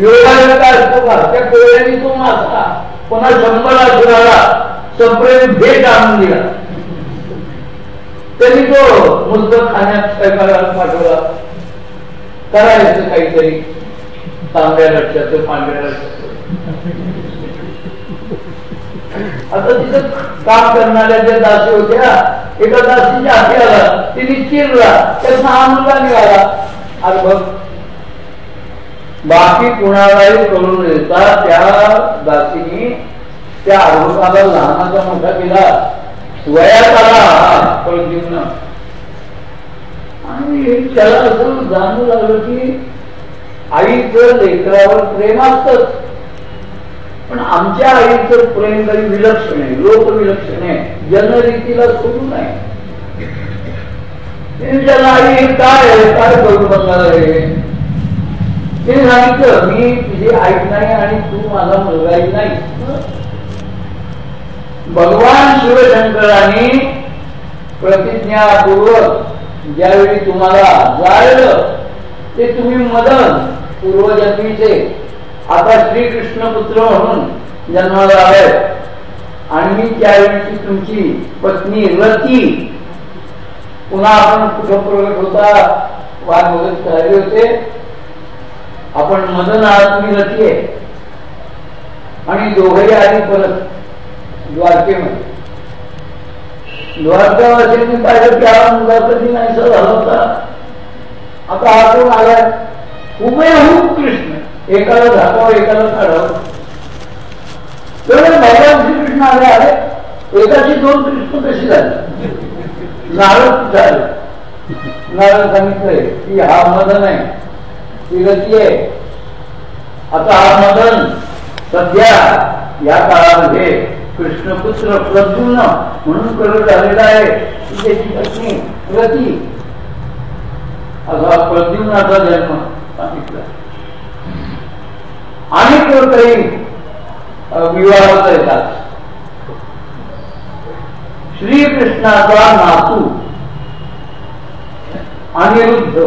योगाला काय असतो का त्या कोळ्याने तो मासा पुन्हा शंभर असुराला संप्रेम भेट आणून दिला. त्यांनी तो मुलगा खाण्यात स्वयंपाकाला पाठवला. करायचं काहीतरी. तांब्या लक्षात पांढऱ्या लक्षात आता तिथं काम करणाऱ्या ज्या दासी होत्या एका दासीच्या हाती आला. तिने चिरला. त्याचा हा मुलगा निघाला. अरे बघ. बाकी कुणालाही करून देता त्या दासीने त्या आरोपाला लहानाचा मोठा केला. वयात आला प्रद्युम्न आणि त्याला असं जाणू लागलं की आईचं लेकरावर प्रेम असतच पण आमच्या आईचं प्रेम तरी विलक्षण आहे लोक विलक्षण आहे जनरीतीला सोडून नये त्याला आई काय आहे? काय करू बघणार आहे? ते सांगितलं मी तुझी आई नाही आणि तू माझा मुलगाही नाही. भगवान शिवशंकराने प्रतिज्ञापूर्वक ज्यावेळी तुम्हाला जाळलं ते तुम्ही मदन पूर्वजन्मीचे. आता श्रीकृष्ण पुत्र म्हणून जन्माला आले आणि मी त्यावेळीची तुमची पत्नी रती. पुन्हा आपण कुठं प्रवेश होता? वाद वगैरे करायले होते. आपण मदन आहात मी रती आहे. आणि दोघंही आधी परत द्वारकेमध्ये. द्वारकावासींनी पाहिलं की हा मुलगा कधी नाहीसा झाला होता. आता हा कोण आलाय? हुबेहूब कृष्ण. एकाला झाकाव एकाला काढावं. तर भगवान श्रीकृष्ण आले आले. एकाची दोन कृष्ण कशी झाली? नारद झाले. नारद सांगितलंय की हा मदन आहे. ती गती आहे? आता हा मदन सध्या या काळामध्ये कृष्णपुत्र प्रद्युम्न म्हणून प्रगट झालेला आहे. त्याची पत्नी रती. असा प्रद्युम्नाचा जन्म सांगितला. आणि तो काही विवाहात येतात श्रीकृष्णाचा नातू. अनिरुद्ध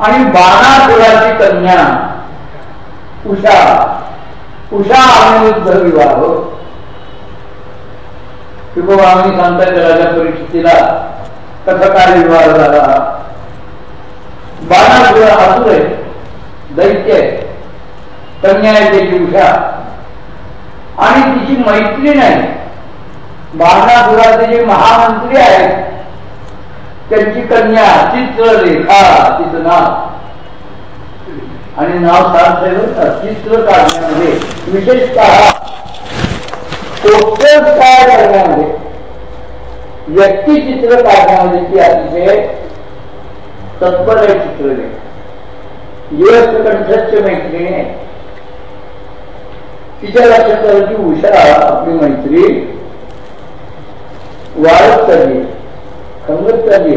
आणि बाणासुराची कन्या. उषा. उषा अनिरुद्ध विवाह. तुकोबाबांनी सांगतात राजा परीक्षितीला कसा विवाह झाला. बाणासुर असुर आहे दैत्य आहे कन्या आहे त्याची उषा. आणि तिची मैत्री नाही. बाणासुराचे जे महामंत्री आहेत त्यांची कन्या चित्ररेखा तिचं नाव. आणि नाव सार्थ चित्र काढण्यामध्ये विशेषतः पोस्टर्स तयार करण्यामध्ये व्यक्तिचित्र काढण्यामध्ये ती अतिशय तत्पर आहे चित्र युएस कंठस्य मैत्रिणी आहे. तिच्या लक्षात आलं की उषा आपली मैत्री वाढत चालली खंगत चालली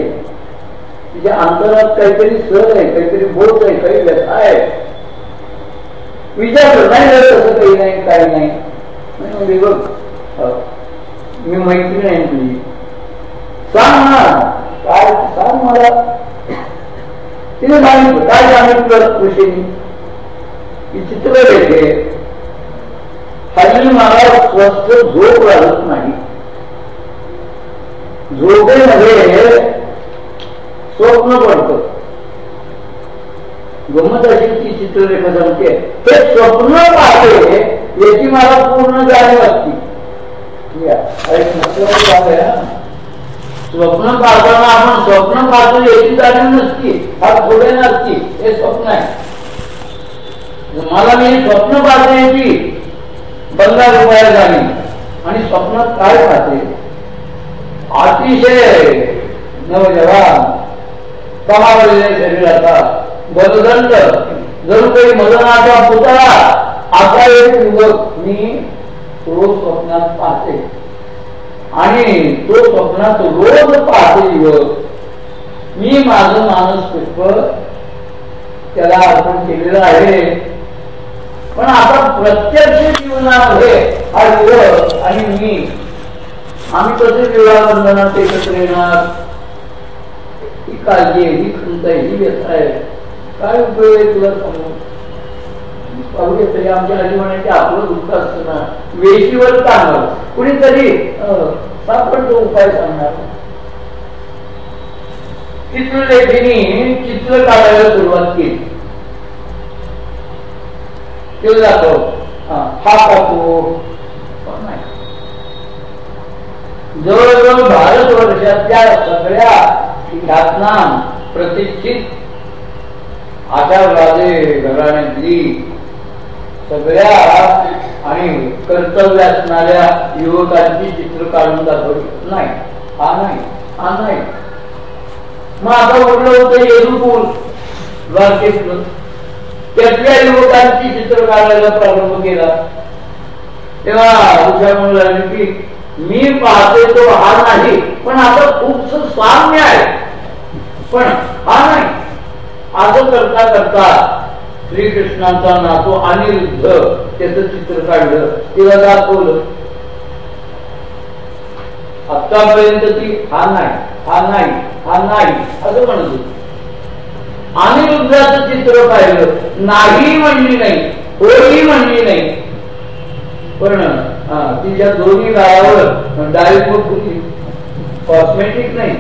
तिच्या अंतरात काहीतरी सर आहे काहीतरी बोध आहे काही व्यथा आहे विचार नाही झालं तसं काही नाही काही नाही. म्हणजे बघ मी मैत्री नाही तुझी. सांग ना काय सांग मला. तिने सांगितलं काय सांगितलं विषयी की चित्र येते हल्ली मला स्वस्थ झोप लागत नाही. झोपेमध्ये स्वप्न पडत. गमत अशी ती चित्ररेखा सांगते हे स्वप्न पाहते याची मला पूर्ण जाणीव असते. स्वप्न पाहताना आपण स्वप्न पाहतो याची जाणीव नसती. हा थोडे नसती. हे स्वप्न आहे. मला मी स्वप्न पाहते याची बंगा रुपया जाणीव आणि स्वप्नात काय पाहते अतिशय नवजवान कमावलेल्या शरीराचा बलदंड. जणू काही मदनाचा पुतळा आता एक युवक मी रोज स्वप्नात पाहते. आणि तो स्वप्नात रोज पाहते युवक मी माझं मानस पुष्प त्याला अर्पण केलेलं आहे. पण आता प्रत्यक्ष जीवनामध्ये हा युवक आणि मी आम्ही कसे विवाह बंधनात एकत्र येणार? ही काळजी आहे ही खंत आहे ही व्यथा आहे. काय उपयोग आहे तुला सांगू पाहूया तरी आमच्या आजी म्हणायचे आपलं दुःख असतं ना. वेशीवर चांगलं कुणीतरी सापडतो उपाय सांगणार. चित्रलेखीने चित्र काढायला सुरुवात केली. ते दाखव हा कापू जवळजवळ भारत वर्षातल्या सगळ्या ख्यातना प्रतिष्ठित आचारवादे घराण्यातली सगळ्या आणि कर्तव्य असणाऱ्या युवकांची चित्र काढून दाखवली. नाही हा नाही हा नाही. मग आता उरलं होतं येरुपूर द्वारकेतलं त्यातल्या युवकांची चित्र काढायला प्रारंभ केला. तेव्हा उद्या मुलाने की मी पाहते तो हा नाही पण आता खूप साम्य आहे. पण हा नाही. असं करता करता श्रीकृष्णाचा नातो अनिरुद्ध त्याच चित्र काढलं तिला दाखवलं. आतापर्यंत ती हा नाही हा नाही हा नाही असं म्हणत होती. अनिरुद्धाचं चित्र पाहिलं नाही म्हणली नाही होही म्हणली नाही. पण तिच्या दोन्ही गायावर डाळिंब होती. कॉस्मेटिक नाही.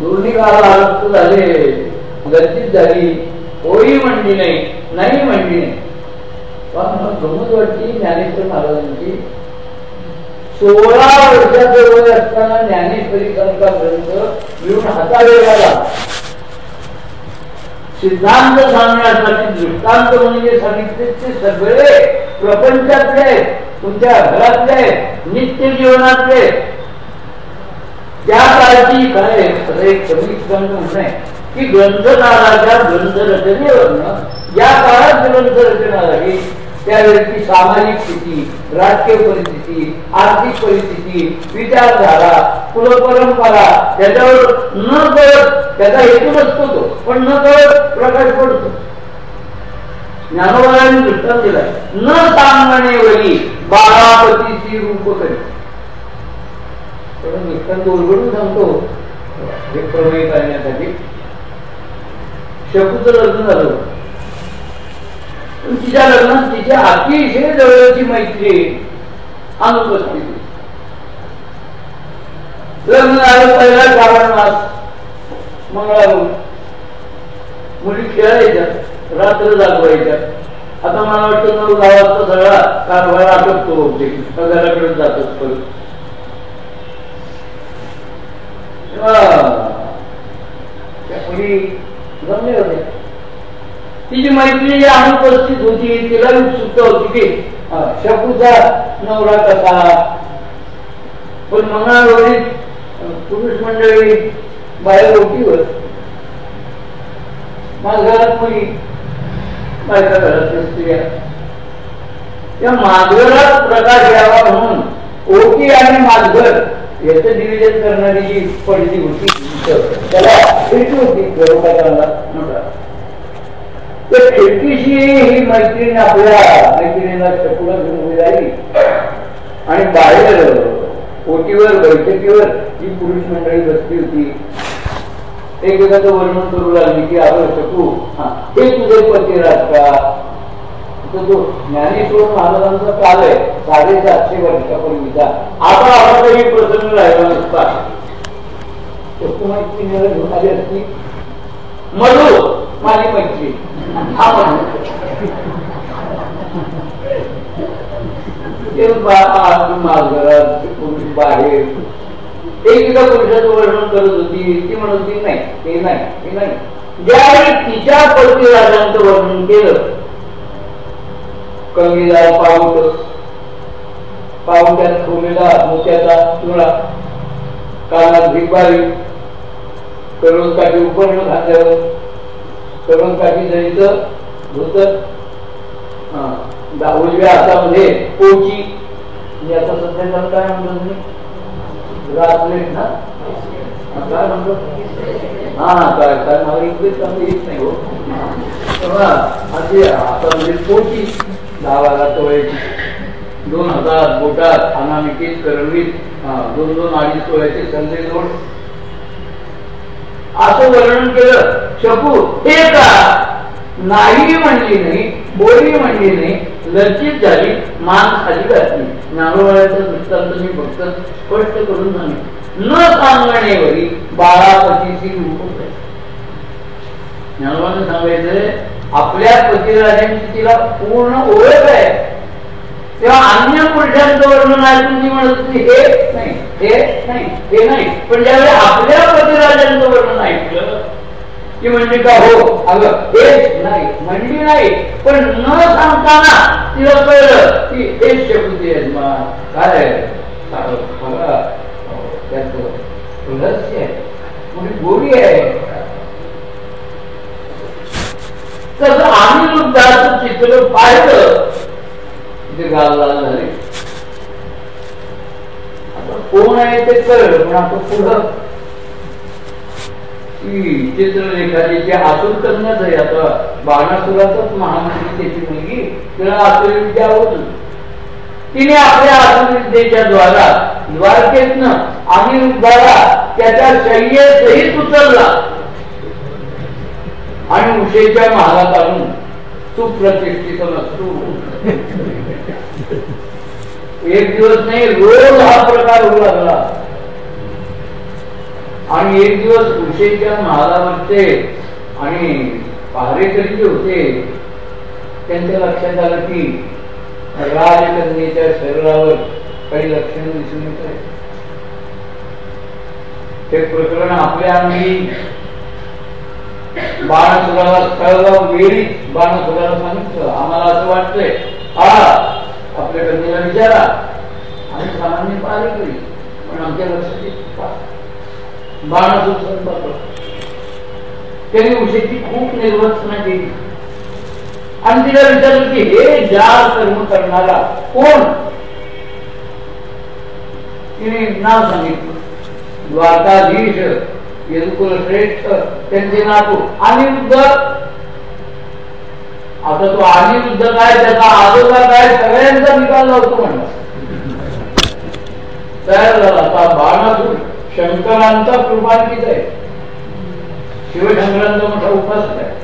दोन्ही गाला झाले. गर्दीत झाली. होळी म्हणली नाही नाही म्हणली नाही. ज्ञानेश्वर महाराजांची सोळा वर्षाचं वय असताना ज्ञानेश्वरी संका ग्रंथ मिळून हातावेळा सिद्धांत सांगण्यासाठी दृष्टांत म्हणजे सांगितले ते सगळे प्रपंचातले तुमच्या घरातले नित्य जीवनातले त्या काळची काय कमी कमी म्हणणे की ग्रंथकाराच्या ग्रंथ रचनेवरनं या काळात ग्रंथ रचना झाली त्यावेळेची सामाजिक स्थिती राजकीय परिस्थिती आर्थिक परिस्थिती विचारधारा कुलपरंपरा त्याच्यावर न कळत त्याचा हेतू नसतो तो पण न कळत प्रकाश पडतो. ज्ञानोबारांनी दृष्टांत दिलाय न सांगणे वरी बारापतीची रूप करी दृष्टांत उलगडून सांगतो हे प्रमेय करण्यासाठी. शकूचं लग्न झालं तिच्या लग्नात तिच्या अतिशय जवळची मैत्री अनुपस्थित लग्न झालं पहिला श्रावण मास मंगळागौर. मुली खेळायच्या रात्र जागवायच्या. आता मला वाटतं नऊ दहा सगळा कारभार आटोपतो होते पगाराकडे जातच परत. त्या मुली जमले होते तिची मैत्री अनुपस्थित होती तिला उत्सुकता होती की शकूचा नवरा कसा? पण मंगळागौरीत पुरुष मंडळी बाहेर ओटीवर माझ्या घरात मुली बायका घरात स्त्रिया त्या माधवरात प्रकाश यावा म्हणून ओके आणि माधवर याच निवेदन करणारी जी पडली होती त्याला खिडकी होती गरुडाकरांना म्हणतात त्या खिडकीशी ही मैत्रीण आपल्या मैत्रिणीला शकुला घेऊन उभी राहिली. आणि बाहेर ओटीवर बैठकीवर जी पुरुष मंडळी बसली होती एकमेकाचं वर्णन करू लागली की अगं शकू हे तुझे पती का? तर तो ज्ञानेश्वर महाराजांचा काल आहे? साडेसातशे वर्षापूर्वीचा आता आपण तरी प्रसंग राहिला नसता. घेऊन आली असती. मधू. माझी मैत्री. ते ते पुरुष बाहेर. एकेका पुरुषाचं वर्णन करत होती. ती म्हणत होती नाही ते नाही ते नाही. ज्यावेळी तिच्या पतिराजांचं वर्णन केलं कंगीदार पाऊट पाऊट्यात ठेवलेला मोत्याचा चुळा कानात भिकवावी करून काठी उपर्ण घातल्यावर करून काठी जणीच धोतर उजव्या हातामध्ये पोची म्हणजे आता सध्या काय म्हणतो तुम्ही? रातलेट ना? काय म्हणतो? हा काय काय मला इंग्लिश चांगली येत नाही हो. हातामध्ये म्हणजे पोची दहा बारा तोळ्याची दोन हजार बोटात अनामिकेत करवीत. दोन दोन अडीच तोळ्याचे संजय जोड. असं वर्णन केलं. शकू हे का? नाही म्हणली नाही बोली म्हणली नाही लज्जित झाली मान खाली घातली. नारोळ्याचं दृष्टांत मी फक्त स्पष्ट करून सांगितलं न सांगण्यावरी बाळापतीची रूप ज्ञानोबाने सांगायचंय आपल्या पतिराजांची तिला पूर्ण ओळख आहे. तेव्हा अन्य पुरुषांचं वर्णन ऐकून ती म्हणत होती हे नाही हे नाही हे नाही. पण ज्यावेळी आपल्या पतिराजांचं वर्णन ऐकलं की म्हणजे का हो अगं हे नाही म्हणली नाही पण न सांगताना तिला कळलं की हे शेवटी काय आहे? काय रहस्य हो, आहे गोडी आहे तसं आम्ही लुब्धाचं चित्र पाहिलं. ते गाल झाले आता कोण आहे ते कळलं पण आता पुढं. ती जे आसूर करण्याच आहे आता बाणासुराचाच महामंत्री त्याची मुलगी तिला आसुर होत. तिने आपल्या आत्मविद्येच्या द्वारा द्वारकेतनं आम्ही उद्धारा त्याच्या शय्येसहित उचलला आणि उशेच्या महालात आणून सुप्रतिष्ठित नसतो. एक दिवस नाही रोज हा प्रकार होऊ लागला आणि एक दिवस उशेच्या महालावरचे आणि पहारेकरी जे होते त्यांच्या लक्षात आलं की राजकन्येच्या शरीरावर काही लक्षण दिसून येत आहे ते प्रकरण आपल्या आम्ही बाणसुराला स्थळगाव वेळीच बाणसुराला सांगितलं. आम्हाला असं वाटतंय. हा आपल्या कन्येला विचारा. आम्ही सामान्य पहारेकरी पण आमच्या लक्षात येत बाणासूर संपर्क त्यांनी उशेची खूप निर्वचना केली. आणि तिला विचारलं की हे ज्या कर्म करणारा कोण? तिने नाव सांगितलं. द्वारकाधीश यदुकुल श्रेष्ठ त्यांचे नातू. अनिरुद्ध आता तो अनिरुद्ध काय त्याचा आजोबा काय सगळ्यांचा निकाल लावतो म्हणला. तयार झाला आता बाणासूर शंकरांचा कृपांकित आहे. शिवशंकरांचा मोठा उपास आहे.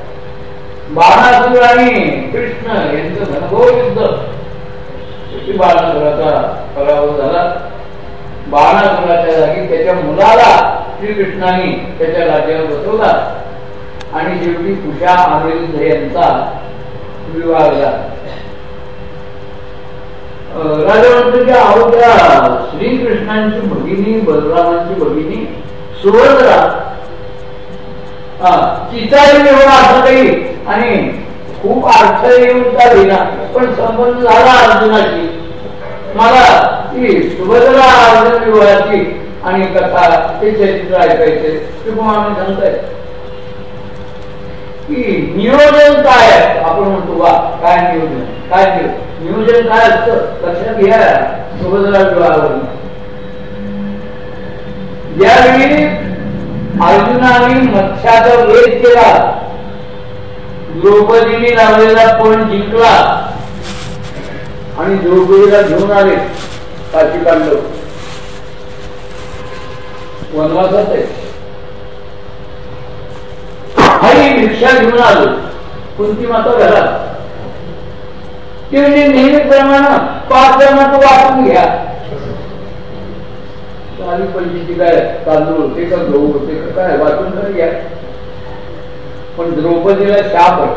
बाणासूर आणि कृष्ण यांचं घनघोर युद्ध. बाणासुराचा पराभव झाला. बाणासुराच्या जागी त्याच्या मुलाला श्रीकृष्णाने त्याच्या राज्यावर बसवला. आणि शेवटी कुशा अनिरुद्ध यांचा विवाह झाला. राजा म्हणतो त्या श्रीकृष्णांची भगिनी बलरामांची भगिनी सुभद्रा चिताई एवढा असं काही आणि खूप अर्थ येऊन त्या पण संबंध झाला अर्जुनाशी मला ती सुभद्रा अर्जुन विवाहाची आणि कथा हे चरित्र ऐकायचे. ते पण सांगताय की नियोजन काय आपण म्हणतो वा काय नियोजन? काय नियो- नियोजन काय असत? लक्षात घ्या सुभद्रा विवाहावर यावेळी अर्जुनाने मत्स्याचा वेध केला. द्रौपदीने लावलेला पण जिंकला. आणि द्रौपदीला घेऊन आले पाठी पांडव. वनवासात आहे. आणि घेऊन आलो. कुंती माता घरात. ते म्हणजे नेहमीप्रमाणे पाच जणांचं वाटून घ्या. आणि पंचीची काय तांदूळ होते का गहू होते का काय वाटून तर घ्या. पण द्रौपदीला शाप आहे.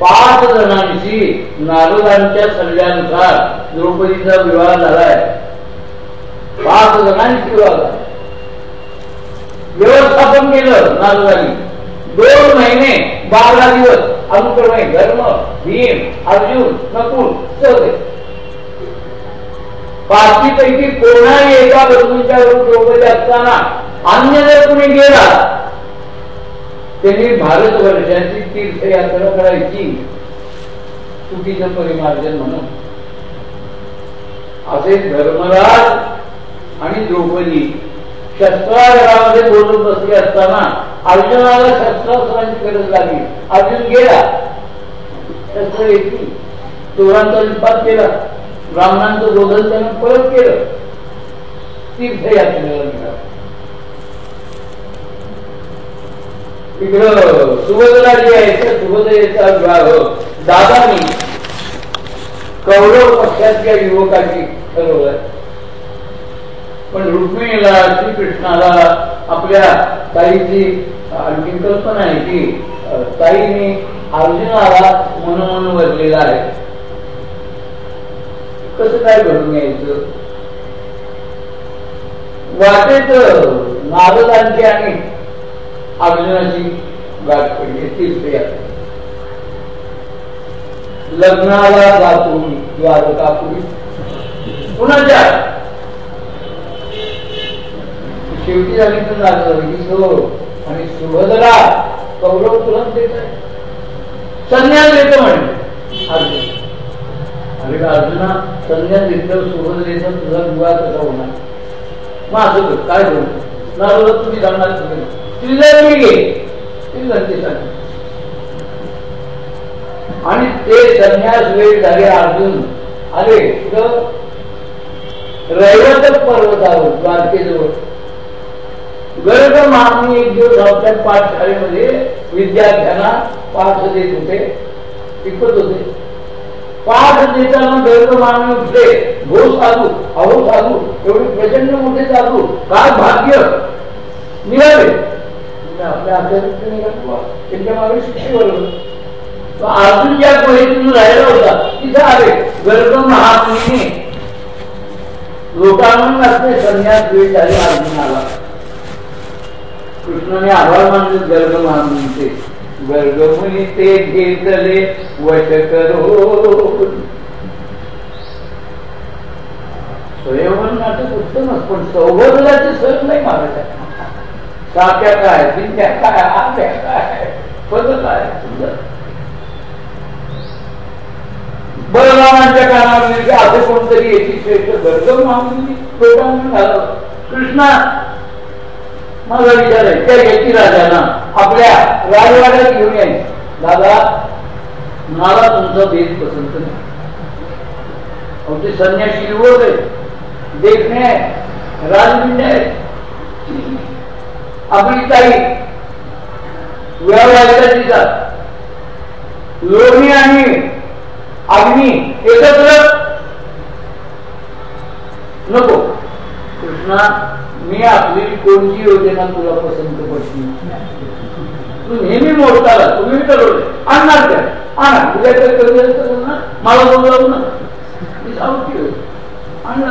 पाच जणांशी नारदांच्या सल्ल्यानुसार द्रौपदीचा विवाह झालाय. पाच जणांशी विवाह व्यवस्थापन केलं नारदांनी दोन महिने बारा दिवस अनुक्रमे धर्म भीम अर्जुन नकुल सहदेव पाचवी पैकी कोणाही एका बंधूंच्या द्रौपदी असताना अन्य जर कुणी गेला त्यांनी भारत वर्षाची तीर्थयात्रा करायची. चुकीचं परिमार्जन म्हणून. असे धर्मराज आणि द्रौपदी शस्त्रागारामध्ये बोलून बसले असताना अर्जुनाला शस्त्रास्त्रांची गरज लागली. अर्जुन गेला. शस्त्र येतील चोरांचा निपात केला. ब्राह्मणांचं बोधन त्यानं परत केलं. तीर्थयात्रेला मिळालं इकडं सुभद्रा जी आहे त्या सुभद्रेचा विवाह. दादानी कौरव पक्षातल्या युवकाची ठरवलाय पण रुक्मिणीला श्रीकृष्णाला आपल्या ताईची आणखी कल्पना आहे की ताईने अर्जुनाला मनोमन वरलेला आहे. कसं काय घडून यायचं? वाटेत नारदांची आणि अर्जुनाची गाठ पडली तीर्थया लग्नाला जातो मी द्वारकापुरी कुणाच्या शेवटी झाली तर झालं सो हो. आणि सुभद्रा कौरव तुरंत देत आहे. संन्यास देतो म्हणे. अर्जुन. अरे अर्जुना संन्यास घेतल्यावर सुभद्रेचा तुझा विवाह कसा होणार? मग असं काय बोलतो नारळ तुम्ही जाणार तुम्ही जर मी घे ती आणि ते संन्यास वेळ झाले अर्जुन आले रैवत पर्वतावर द्वारकेजवळ. गर्ग महात्मी एक दिवस आपल्या पाठशाळेमध्ये विद्यार्थ्यांना पाठ देत होते. शिकवत होते. पाच देताना गर्ग महात्मी एवढे प्रचंड मोठे चालू. काय भाग्य निघाले. म्हणजे आपल्या त्यांच्या मागे शिक्षेवर अर्जुन ज्या गुहेतून राहिला होता तिथे आले. गर्ग महात्मीने लोकांना असते संन्यास वेळ झाली अर्जुनाला. कृष्णाने आभार मानले गर्ग महामुनीचे. वर्गमुनी ते घेतले वश करो स्वयंवर नाटक उत्तमच पण सौभद्राचे सण नाही मारत आहे सात्या काय बिंद्या काय आप्या काय पद काय बलरामांच्या कानामध्ये असं कोणतरी याची श्रेष्ठ गर्ग मागून कृष्णा माझा विचार आहे त्या व्यक्ती राजाना आपल्या राजवाड्यात घेऊन याय दादा मला तुमचा देश पसंत नाही. ते संन्याशी युवक आहे देखणे आहे राजबिंड आहे आपली ताई व्यवहाराचा दिसतात लोणी आणि अग्नी एकत्र. नको. कृष्णा मी आपली कोणती योजना तुला पसंत पडली? तू नेहमी मोडताला तुम्ही ठरवले आणणार काय? आणा. तुझ्या काय करू ना. मला बोलवलं ना. मी सांगते आणि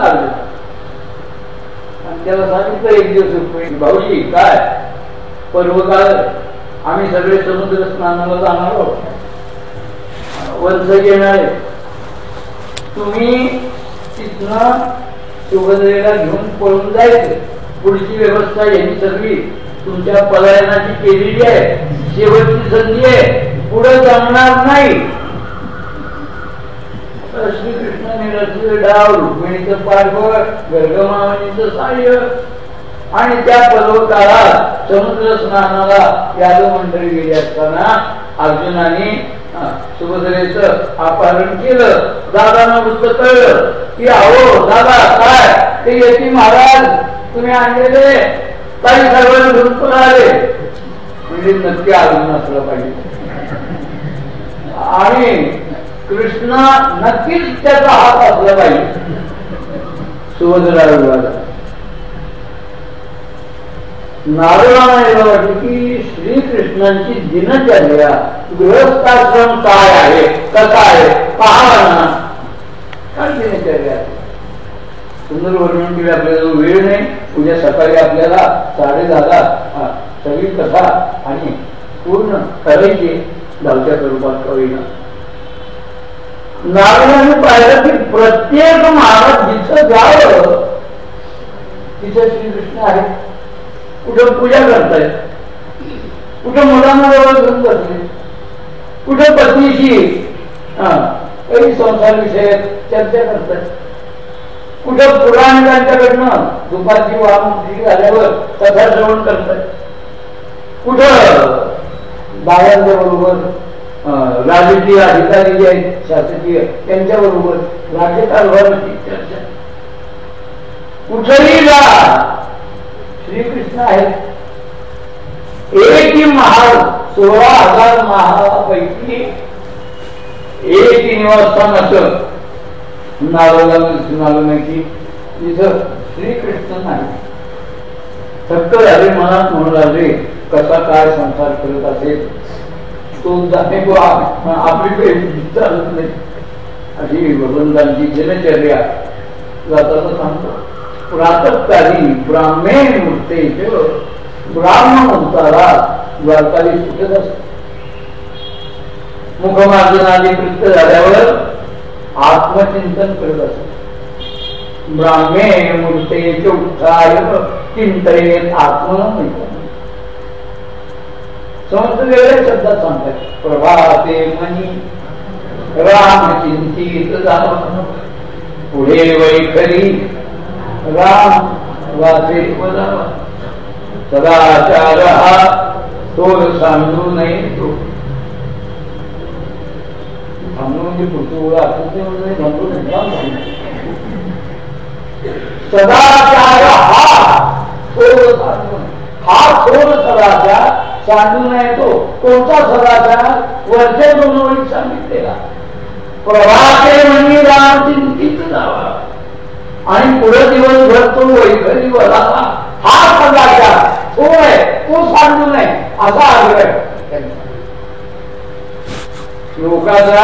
त्याला सांगितलं एक दिवस भाऊजी काय? पर्व काळ आम्ही सगळे समुद्र स्नानाला जाणार आहोत. वंश घेणार आहे. तुम्ही तिथनं शुभदेला घेऊन पळून जायचं. पुढची व्यवस्था यांनी सगळी तुमच्या पलायनाची केलेली आहे. शेवटची संधी आहे. पुढे जमणार नाही. श्रीकृष्णाने रचले डाव रुक्मिणीचं पाठबळ गर्गमावणीचं सहाय्य. आणि त्या पर्वताला समुद्र स्नानाला यादव मंडळी गेली असताना अर्जुनाने अं, सुभद्रेचं अपहरण केलं. दादानं वृत्त कळलं की अहो दादा काय? ते येते महाराज. तुम्ही आणलेले? काही सर्वांनी घेऊन आले. म्हणजे नक्की अर्जुन असलं पाहिजे. आणि कृष्णा नक्कीच त्याचा हात असला पाहिजे. सुभद्रा विवादा नारायणा एवढं वाटलं की श्रीकृष्णांची दिनचर्या गृहस्थाश्रम काय आहे कसा आहे पाहावा ना. काय दिनचर्या सुंदर वर्णन केले आपल्याला वेळ नाही उद्या सकाळी आपल्याला साडे दहाला सगळी कथा आणि पूर्ण करायची धावत्या स्वरूपात कळीना नारळाने पाहिलं की प्रत्येक महाराज जिथं जावं तिथं श्रीकृष्ण आहे कुठं पूजा करतायत कुठं मुलांना जवळ घेऊन बसले? कुठं पत्नीशी? काही संसार विषय चर्चा करतायत कुठं पुराणकांच्याकडनं दुपारची वाहतूक झाल्यावर कथा श्रवण करतायत कुठं? बायांच्या बरोबर राजकीय अधिकारी जे आहेत शासकीय त्यांच्या बरोबर राज्यकारभाराची चर्चा. कुठेही जा श्रीकृष्ण आहेत. एक महाल सोळा हजार महालापैकी एक निवासस्थान असं. नारोला दिसून आलं नाही की तिथं श्रीकृष्ण नाही. थक्क झाले मनात म्हणू लागले कसा काय संसार करत असेल? तो जाणे आपली पेढी चालत नाही. अशी भगवंतांची दिनचर्या जाताना सांगतो प्रातकाली ब्राह्मे मूर्ते ब्राह्मण अवतारा द्वारकाली सुटत असत मुखमार्जनाने कृत्य झाल्यावर आत्मचिंतन करत असत ब्राह्मे मूर्ते चौथाय चिंतन आत्मन समस्त वेगळ्या शब्दात सांगतात प्रभाते मनी राम चिंतित पुढे वैखरी राम वाचे सदाचार हा तो सांगू नाही तो म्हणजे पुढचं ओळख असं ते नाही, सदाचार हा थोर हा सदाचार सांगू नये तो कोणता सदाचार? वरच्या दोन ओळीत सांगितलेला. प्रभाते म्हणजे राम चिंतित जावा आणि पुढे दिवसभर तो वैखरी वराला हा सदाचार तो आहे तो सांगू नये असा आग्रह श्लोकाचा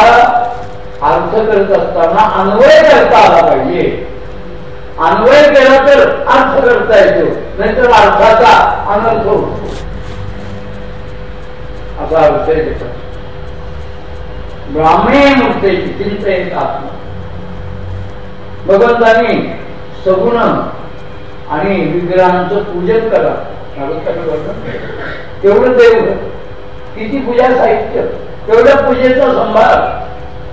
अर्थ करत असताना अन्वय करता आला पाहिजे. अन्वय केला तर अर्थ करता येतो. नाहीतर अर्थाचा अनर्थ होतो. असा अर्थ आहे. त्याचा ब्राह्मणे मूर्तीची चिंतेत आत्मा. भगवंताने सगुण आणि विग्रहांचं पूजन करा. तेवढं देव किती पूजा साहित्य. तेवढ्या पूजेचा संभार.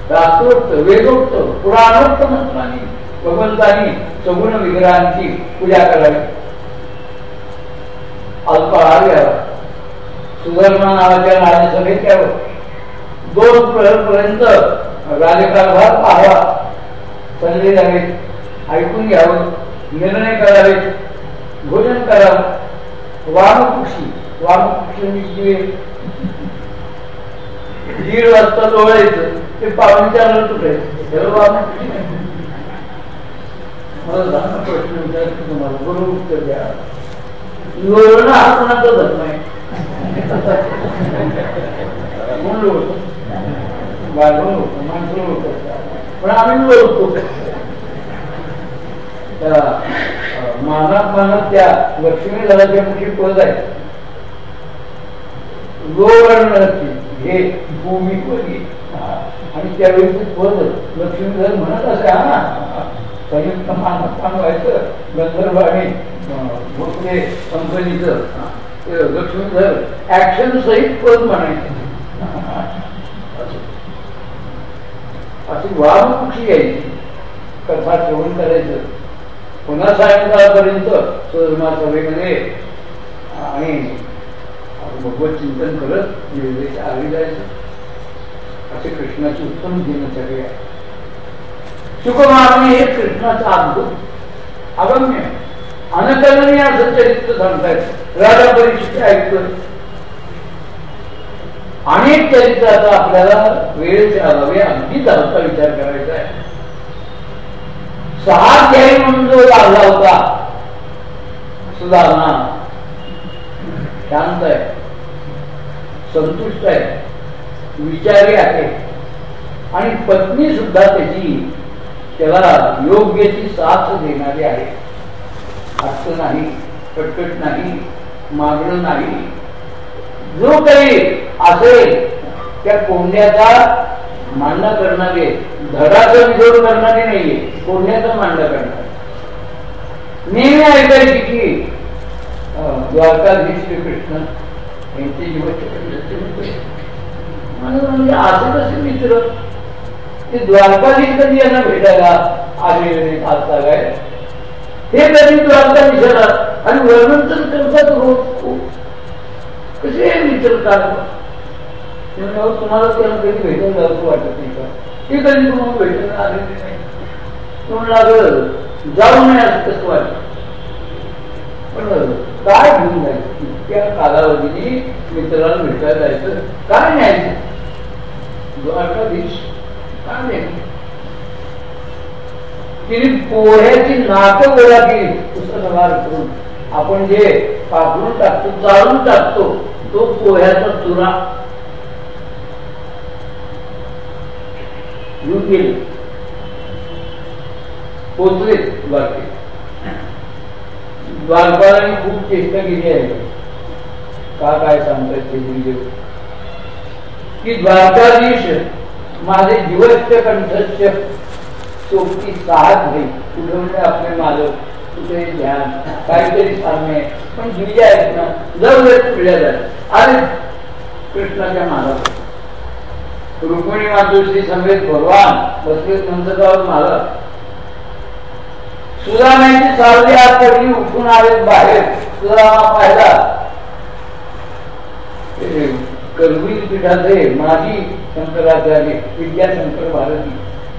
रात्रोक्त वेदोक्त पुराणोक्त मंत्रांनी भगवंतांनी सगुण विग्रहांची पूजा करावी. अल्पहार घ्यावा सुधर्मा नावाच्या राज्यसभेत यावं. दोन पर्यंत राजकारभार पाहावा. सल्ले द्यावेत ऐकून घ्यावं निर्णय करावेत भोजन करावं वामकुक्षी वामकुक्षी म्हणजे दीड वाजता डोळायचं ते पाहुणे आलं तुटायचं त्याला वामकुक्षी. मला लहान प्रश्न विचारतो तुम्हाला बरोबर उत्तर द्या. लोळणं हा कोणाचा धर्म आहे? कोण लोळतो बायबल माणसं पण आम्ही बोलतो मानात मानात त्या लक्ष्मी झाल्याच्या मुखी पद आहे. लोळणती हे भूमिपदी आणि त्यावेळीचे पद लक्ष्मीधर म्हणत असे हा. ना संयुक्त मानपान व्हायचं गंधर्व आणि भोसले कंपनीचं लक्ष्मीधर ऍक्शन सहित पद म्हणायचे. अशी वामकुक्षी घ्यायची? कथा ठेवून करायचं. पुन्हा सायंकाळपर्यंत सुधर्मा सभेमध्ये आणि भगवत चिंतन करत निर्देश आली जायचं. असे कृष्णाची उत्तम दिनचर्या आहे. शुकमारणी हे कृष्णाचं अद्भुत अगम्य अनकलनीय असं चरित्र सांगतायत. राजा परीक्षित ऐकतोय. अनेक चरित्राचा आपल्याला वेळेच्या अभावी अगदी धावता विचार करायचा आहे. सहा अध्यायी म्हणून जो लागला होता सुधारणा शांत आहे संतुष्ट आहे विचारी आहे. आणि पत्नी सुद्धा त्याची त्याला योग्य ती साथ देणारी आहे. असं नाही कटकट नाही मागणं नाही. जो काही असेल त्या कोंड्याचा मांडा करणारे धडाचा विरोध करणारे नाहीये कोंड्याचं मांडा करणार. नेहमी ऐकायची की द्वारकाधीश श्रीकृष्ण यांचे जीवन म्हणजे असं कसे मित्र. ते द्वारकाधीश कधी यांना भेटायला आलेले आता काय हे कधी द्वारकाधीशाला आणि वर्णन तर त्यांचा रोज कसे विचारतात तुम्हाला त्याला कधी भेटून जावं वाटत नाही का? ते कधी तुम्हाला भेटून आलेले नाही? तुम्हाला जाऊ नये असं कसं वाटत? पण काय घेऊन जायचं? इतक्या कालावधीने मित्राला भेटायला जायचं? काय न्यायचं? द्वारकाधीश काय न्यायचं? तिने पोह्याची नाटक गोळा केली पुस्तकावर करून आपण जे पाकडून टाकतो चालून टाकतो तो पोह्याचा चुरा. घेऊन गेले. पोचले द्वारके. द्वारपालाने खूप चेष्टा केली आहे. का काय सांगतात ते म्हणजे, की द्वारकाधीश माझे जीवस्य कंठस्य सोबती साहत नाही. कुठे म्हणजे आपले मालक? कुठे ध्यान काहीतरी सांगणे पण आहेत ना कृष्णाच्या रुक्मिणी मातोश्री समेत भगवान बसले सुदामाची चालली आज पडली उठून आले बाहेर सुदामा पाहिला करवीर पीठाचे माजी शंकराचार्य विद्याशंकर भारती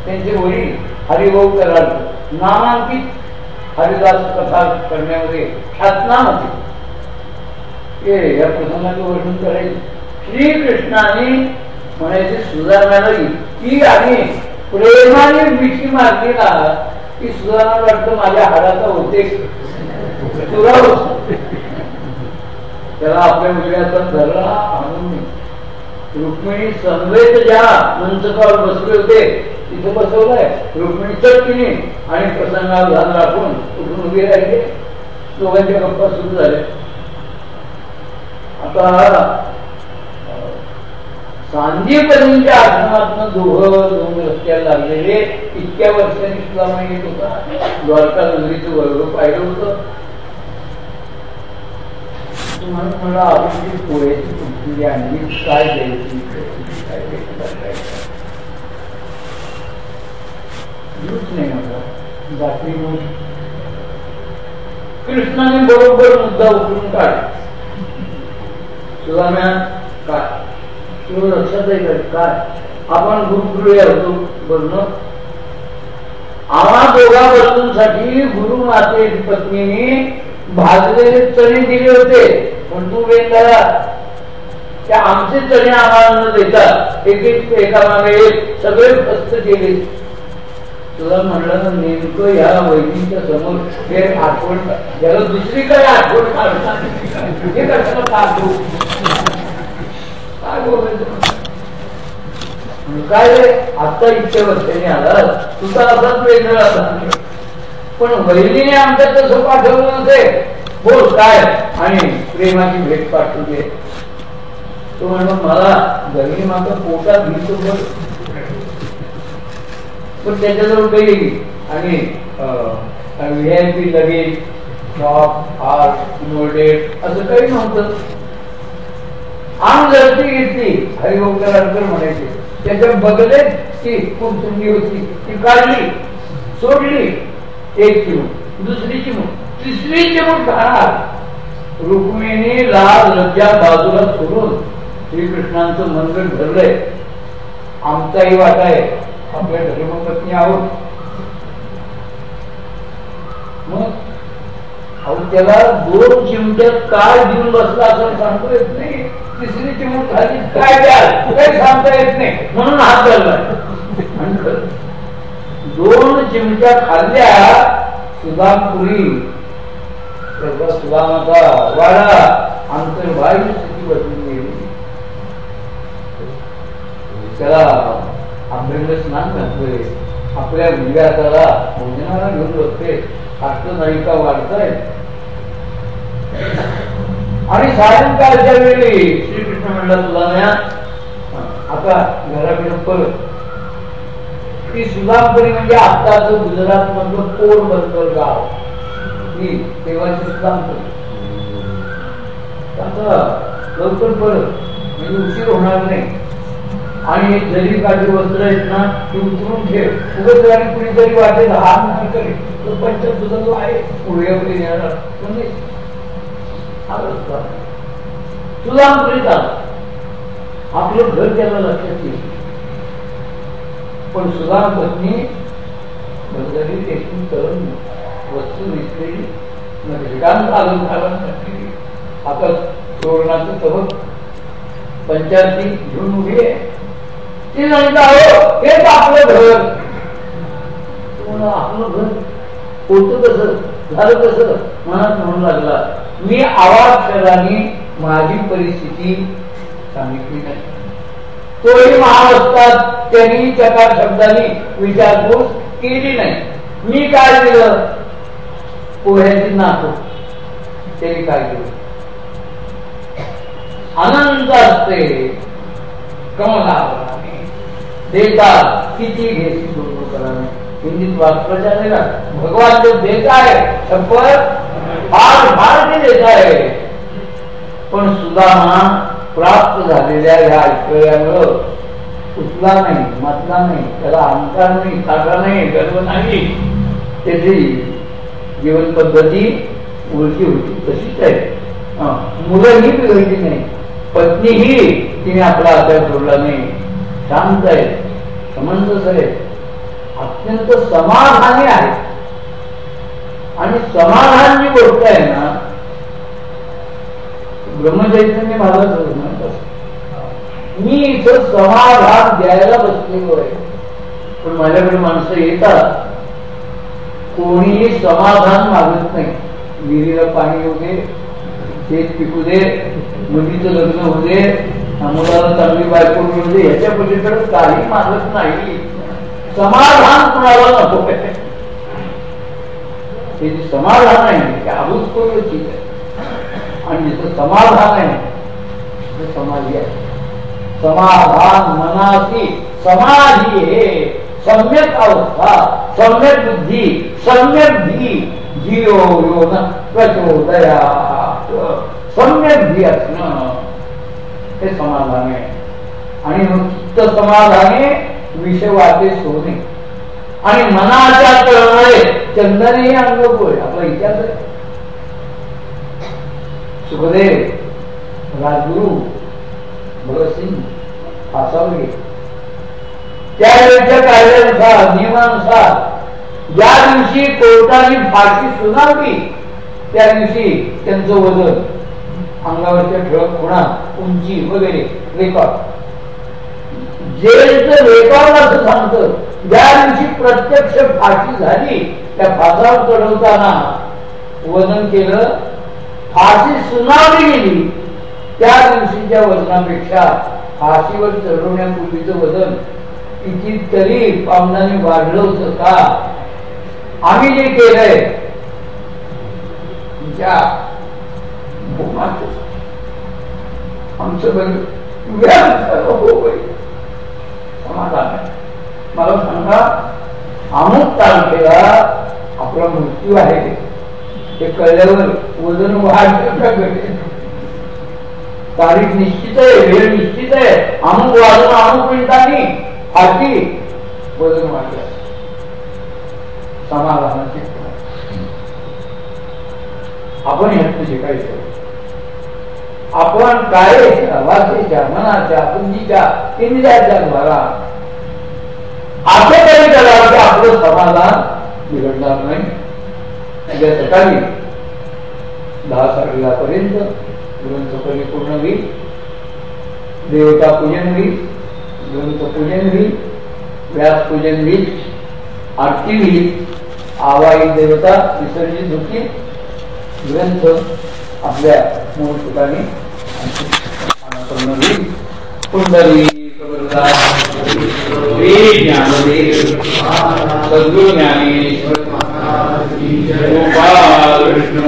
त्यांचे वडील हरिभाऊ कराड नामांकित हरिदास कथा करण्यामध्ये ख्यातनाम होते. हे या प्रसंगाचं वर्णन करायचे. श्रीकृष्णाने म्हणायचे सुधारणाला इतकी आणि प्रेमाने मिठी मारली ना की सुधारणा वाटतं माझ्या हाडाचा होते तुला त्याला आपल्या मुलाचा धरला आणून रुक्मिणी संवेद ज्या मंचकावर बसले होते तिथे बसवलंय. रुक्मिणी चटकीने आणि प्रसंगावर ध्यान राखून उठून उभी राहिले. दोघांच्या गप्पा सुरू झाल्या आता सांदीपतींच्या आश्रमातून दोघं दोन रस्त्याला लागलेले इतक्या वर्षांनी सुद्धा येत होता द्वारका नगरीचं वर्ग पाहिलं होतं. म्हणून मला आपण ती पोळ्याची तुमची आणली काय द्यायची? काय द्यायची, काय नाही मला जाती मग कृष्णाने बरोबर मुद्दा उचलून काढ सुधाम्या काय? तुला लक्षात आहे काय? आपण गुरुकृया होतो बोलणं आम्हा दोघा वस्तूंसाठी गुरु माते पत्नीने भाजलेले चणे दिले होते. पण तू वेगळा त्या आमचे चणे आम्हाला न देतात एक एक एकामागे एक सगळे फस्त केले. तुला म्हणलं नेमकं या वैदिकच्या समोर हे आठवण याला दुसरीकडे आठवण काढतात हे कशाला काढतो काय बोलायचं? काय रे आता इतक्या वर्षाने आला तुझा असाच वेगळा असा पण वहिनीने आमच्या तसं पाठवलं नसे बोल काय? आणि प्रेमाची भेट पाठवू दे. तो म्हणून मला घरी माझं पोटात घेतो पण त्याच्याजवळ काही आणि V I P luggage shop art इनोडेट असं काही नव्हतं. अंग जरती घेतली. हरिओंकरांकर म्हणायचे. त्याच्या बगले ती खूप कुंचुंडी होती. ती काढली सोडली एक चिमूट दुसरी चिमूट तिसरी चिमूट खाणार रुक्मिणी लाल लज्जा बाजूला सोडून श्रीकृष्णांचं मंदिर धरलंय आमचाही वाटा आहे. आपल्या धर्मपत्नी आहोत. मग अहो त्याला दोन चिमट्यात काय देऊन बसला असं सांगता येत नाही. तिसरी चिमट खाली काय द्याल? काही सांगता येत नाही. म्हणून हात धरला. दोन चिमट्या खाल्ल्या सुदामपुरी. त्याचा सुदामाचा वाडा अंतर्बाह्य स्थिती बदलून गेली. त्याला अभ्यंग स्नान घातलंय आपल्या मुलगा त्याला भोजनाला घेऊन बसते. अष्टनायिका वाढताय. आणि सायंकाळच्या वेळी श्रीकृष्ण म्हणला तुला म्या आता घराकडे परत. ती सुदामपुरी म्हणजे आताच गुजरात मधलं पोरबंदर गाव. ही तेव्हाची सुदामपुरी आता लवकर परत. म्हणजे उशीर होणार नाही. आणि जरी काही वस्त्र आहेत ना ती उतरून ठेव उगत आणि कुणी जरी वाटेल हा नाही करेल तो पंचायत तुझा जो आहे. पुढे येणार. म्हणजे हा रस्ता तुला करीता आपलं घर त्याला लक्षात येईल. पण सुधा पत्नी बदलली एकूण करून वस्तू निघलेली भेटांत अलंकार आता तोरणाचं तबक पंचायती घेऊन उभी आहे. ती म्हणता हो हेच आपलं घर आपलं घर होतं कसं झालं कसं मनात म्हणू लागला मी आवाक्षराने माझी परिस्थिती सांगितली नाही तोही महाराष्ट्रात त्यांनी चकार शब्दांनी विचारपूस केली नाही मी काय केलं पोह्याची नातो त्यांनी काय केलं अनंत असते कमलावराने देतात किती घेतली दोन कराने हिंदीत वाक्प्रचार आहे ना भगवान जो देत आहे शपथ फार फार ते देत आहे. पण सुदामा प्राप्त झालेल्या या ऐश्वर्यामुळं उचला नाही मतला नाही त्याला अंकार नाही साखा नाही गर्व नाही. त्याची जीवन पद्धती उलटी होती. तशीच आहे. मुलंही बिघडली नाही. पत्नीही तिने आपला आधार सोडला नाही. शांत आहे समंजस आहे. अत्यंत समाधानी आहे. आणि समाधान जी गोष्ट आहे ना ब्रह्मचैतन्य महाराज म्हणत असत मी इथं समाधान द्यायला बसलेलो आहे पण माझ्याकडे माणसं येतात. कोणीही समाधान मागत नाही. विहिरीला पाणी येऊ दे शेत पिकू दे मुलीचं लग्न होते मुलाला चांगली बायको मिळते याच्या पलीकडे काही मागत नाही. समाधान कुणाला नको? हे जे समाधान आहे ते अभूतपूर्व चीज आहे. आणि जिथं समाधान आहे तिथं समाधी आहे. समाधान मनाची समाधी हे सम्यक अवस्था सम्यक बुद्धी सम्यक धी जियो यो प्रचोदया सम्यक असणं हे समाधान आहे. आणि नुसतं समाधाने विषय सोने. आणि मनाच्या तळमळे चंदने अंग पोळे आपला इतिहास आहे. सुखदेव राजगुरु भगतसिंग फासावले त्यावेळेच्या कायद्यानुसार नियमानुसार ज्या दिवशी कोर्टाने फाशी सुनावली त्या दिवशी त्यांचं वजन अंगावरच्या ठळक होणार उंची वगैरे रेकॉर्ड जेलचं रेकॉर्ड असं सांगत ज्या दिवशी प्रत्यक्ष फाशी झाली त्या फासावर चढवताना वजन केलं फाशी सुनावली गेली त्या दिवशीच्या वजनापेक्षा फाशीवर चढवण्यापूर्वीचं वजन कितीतरी पावनाने वाढलं होतं का? आम्ही जे केलंय तुमच्या आमचं समाधान मला सांगा अमुक तारखेला आपला मृत्यू आहे. ते कळल्यावर वजन वाढलं तारीख निश्चित आहे वेळ निश्चित आहे. अमुक वाजून अमुक मिनिटांनी हाती वजन वाढलं. समाधानाचे आपण ह्यात शिकायचं आपण काय वाचेच्या मनाच्या पुंजीच्या इंद्रियाच्या द्वारा असं तरी करा की आपलं समाधान बिघडणार नाही. उद्या सकाळी दहा साडेदहा पर्यंत ग्रंथ पूर्ण होईल. देवता पूजन होईल ग्रंथ पूजन होईल व्यास पूजन होईल आरती होईल. आवाई देवता विसर्जित होतील. ग्रंथ आपल्या मूळ ठिकाणी कुंडली श्री ज्ञानदेव सद्गुरु ज्ञानेश्वर गोपाल कृष्ण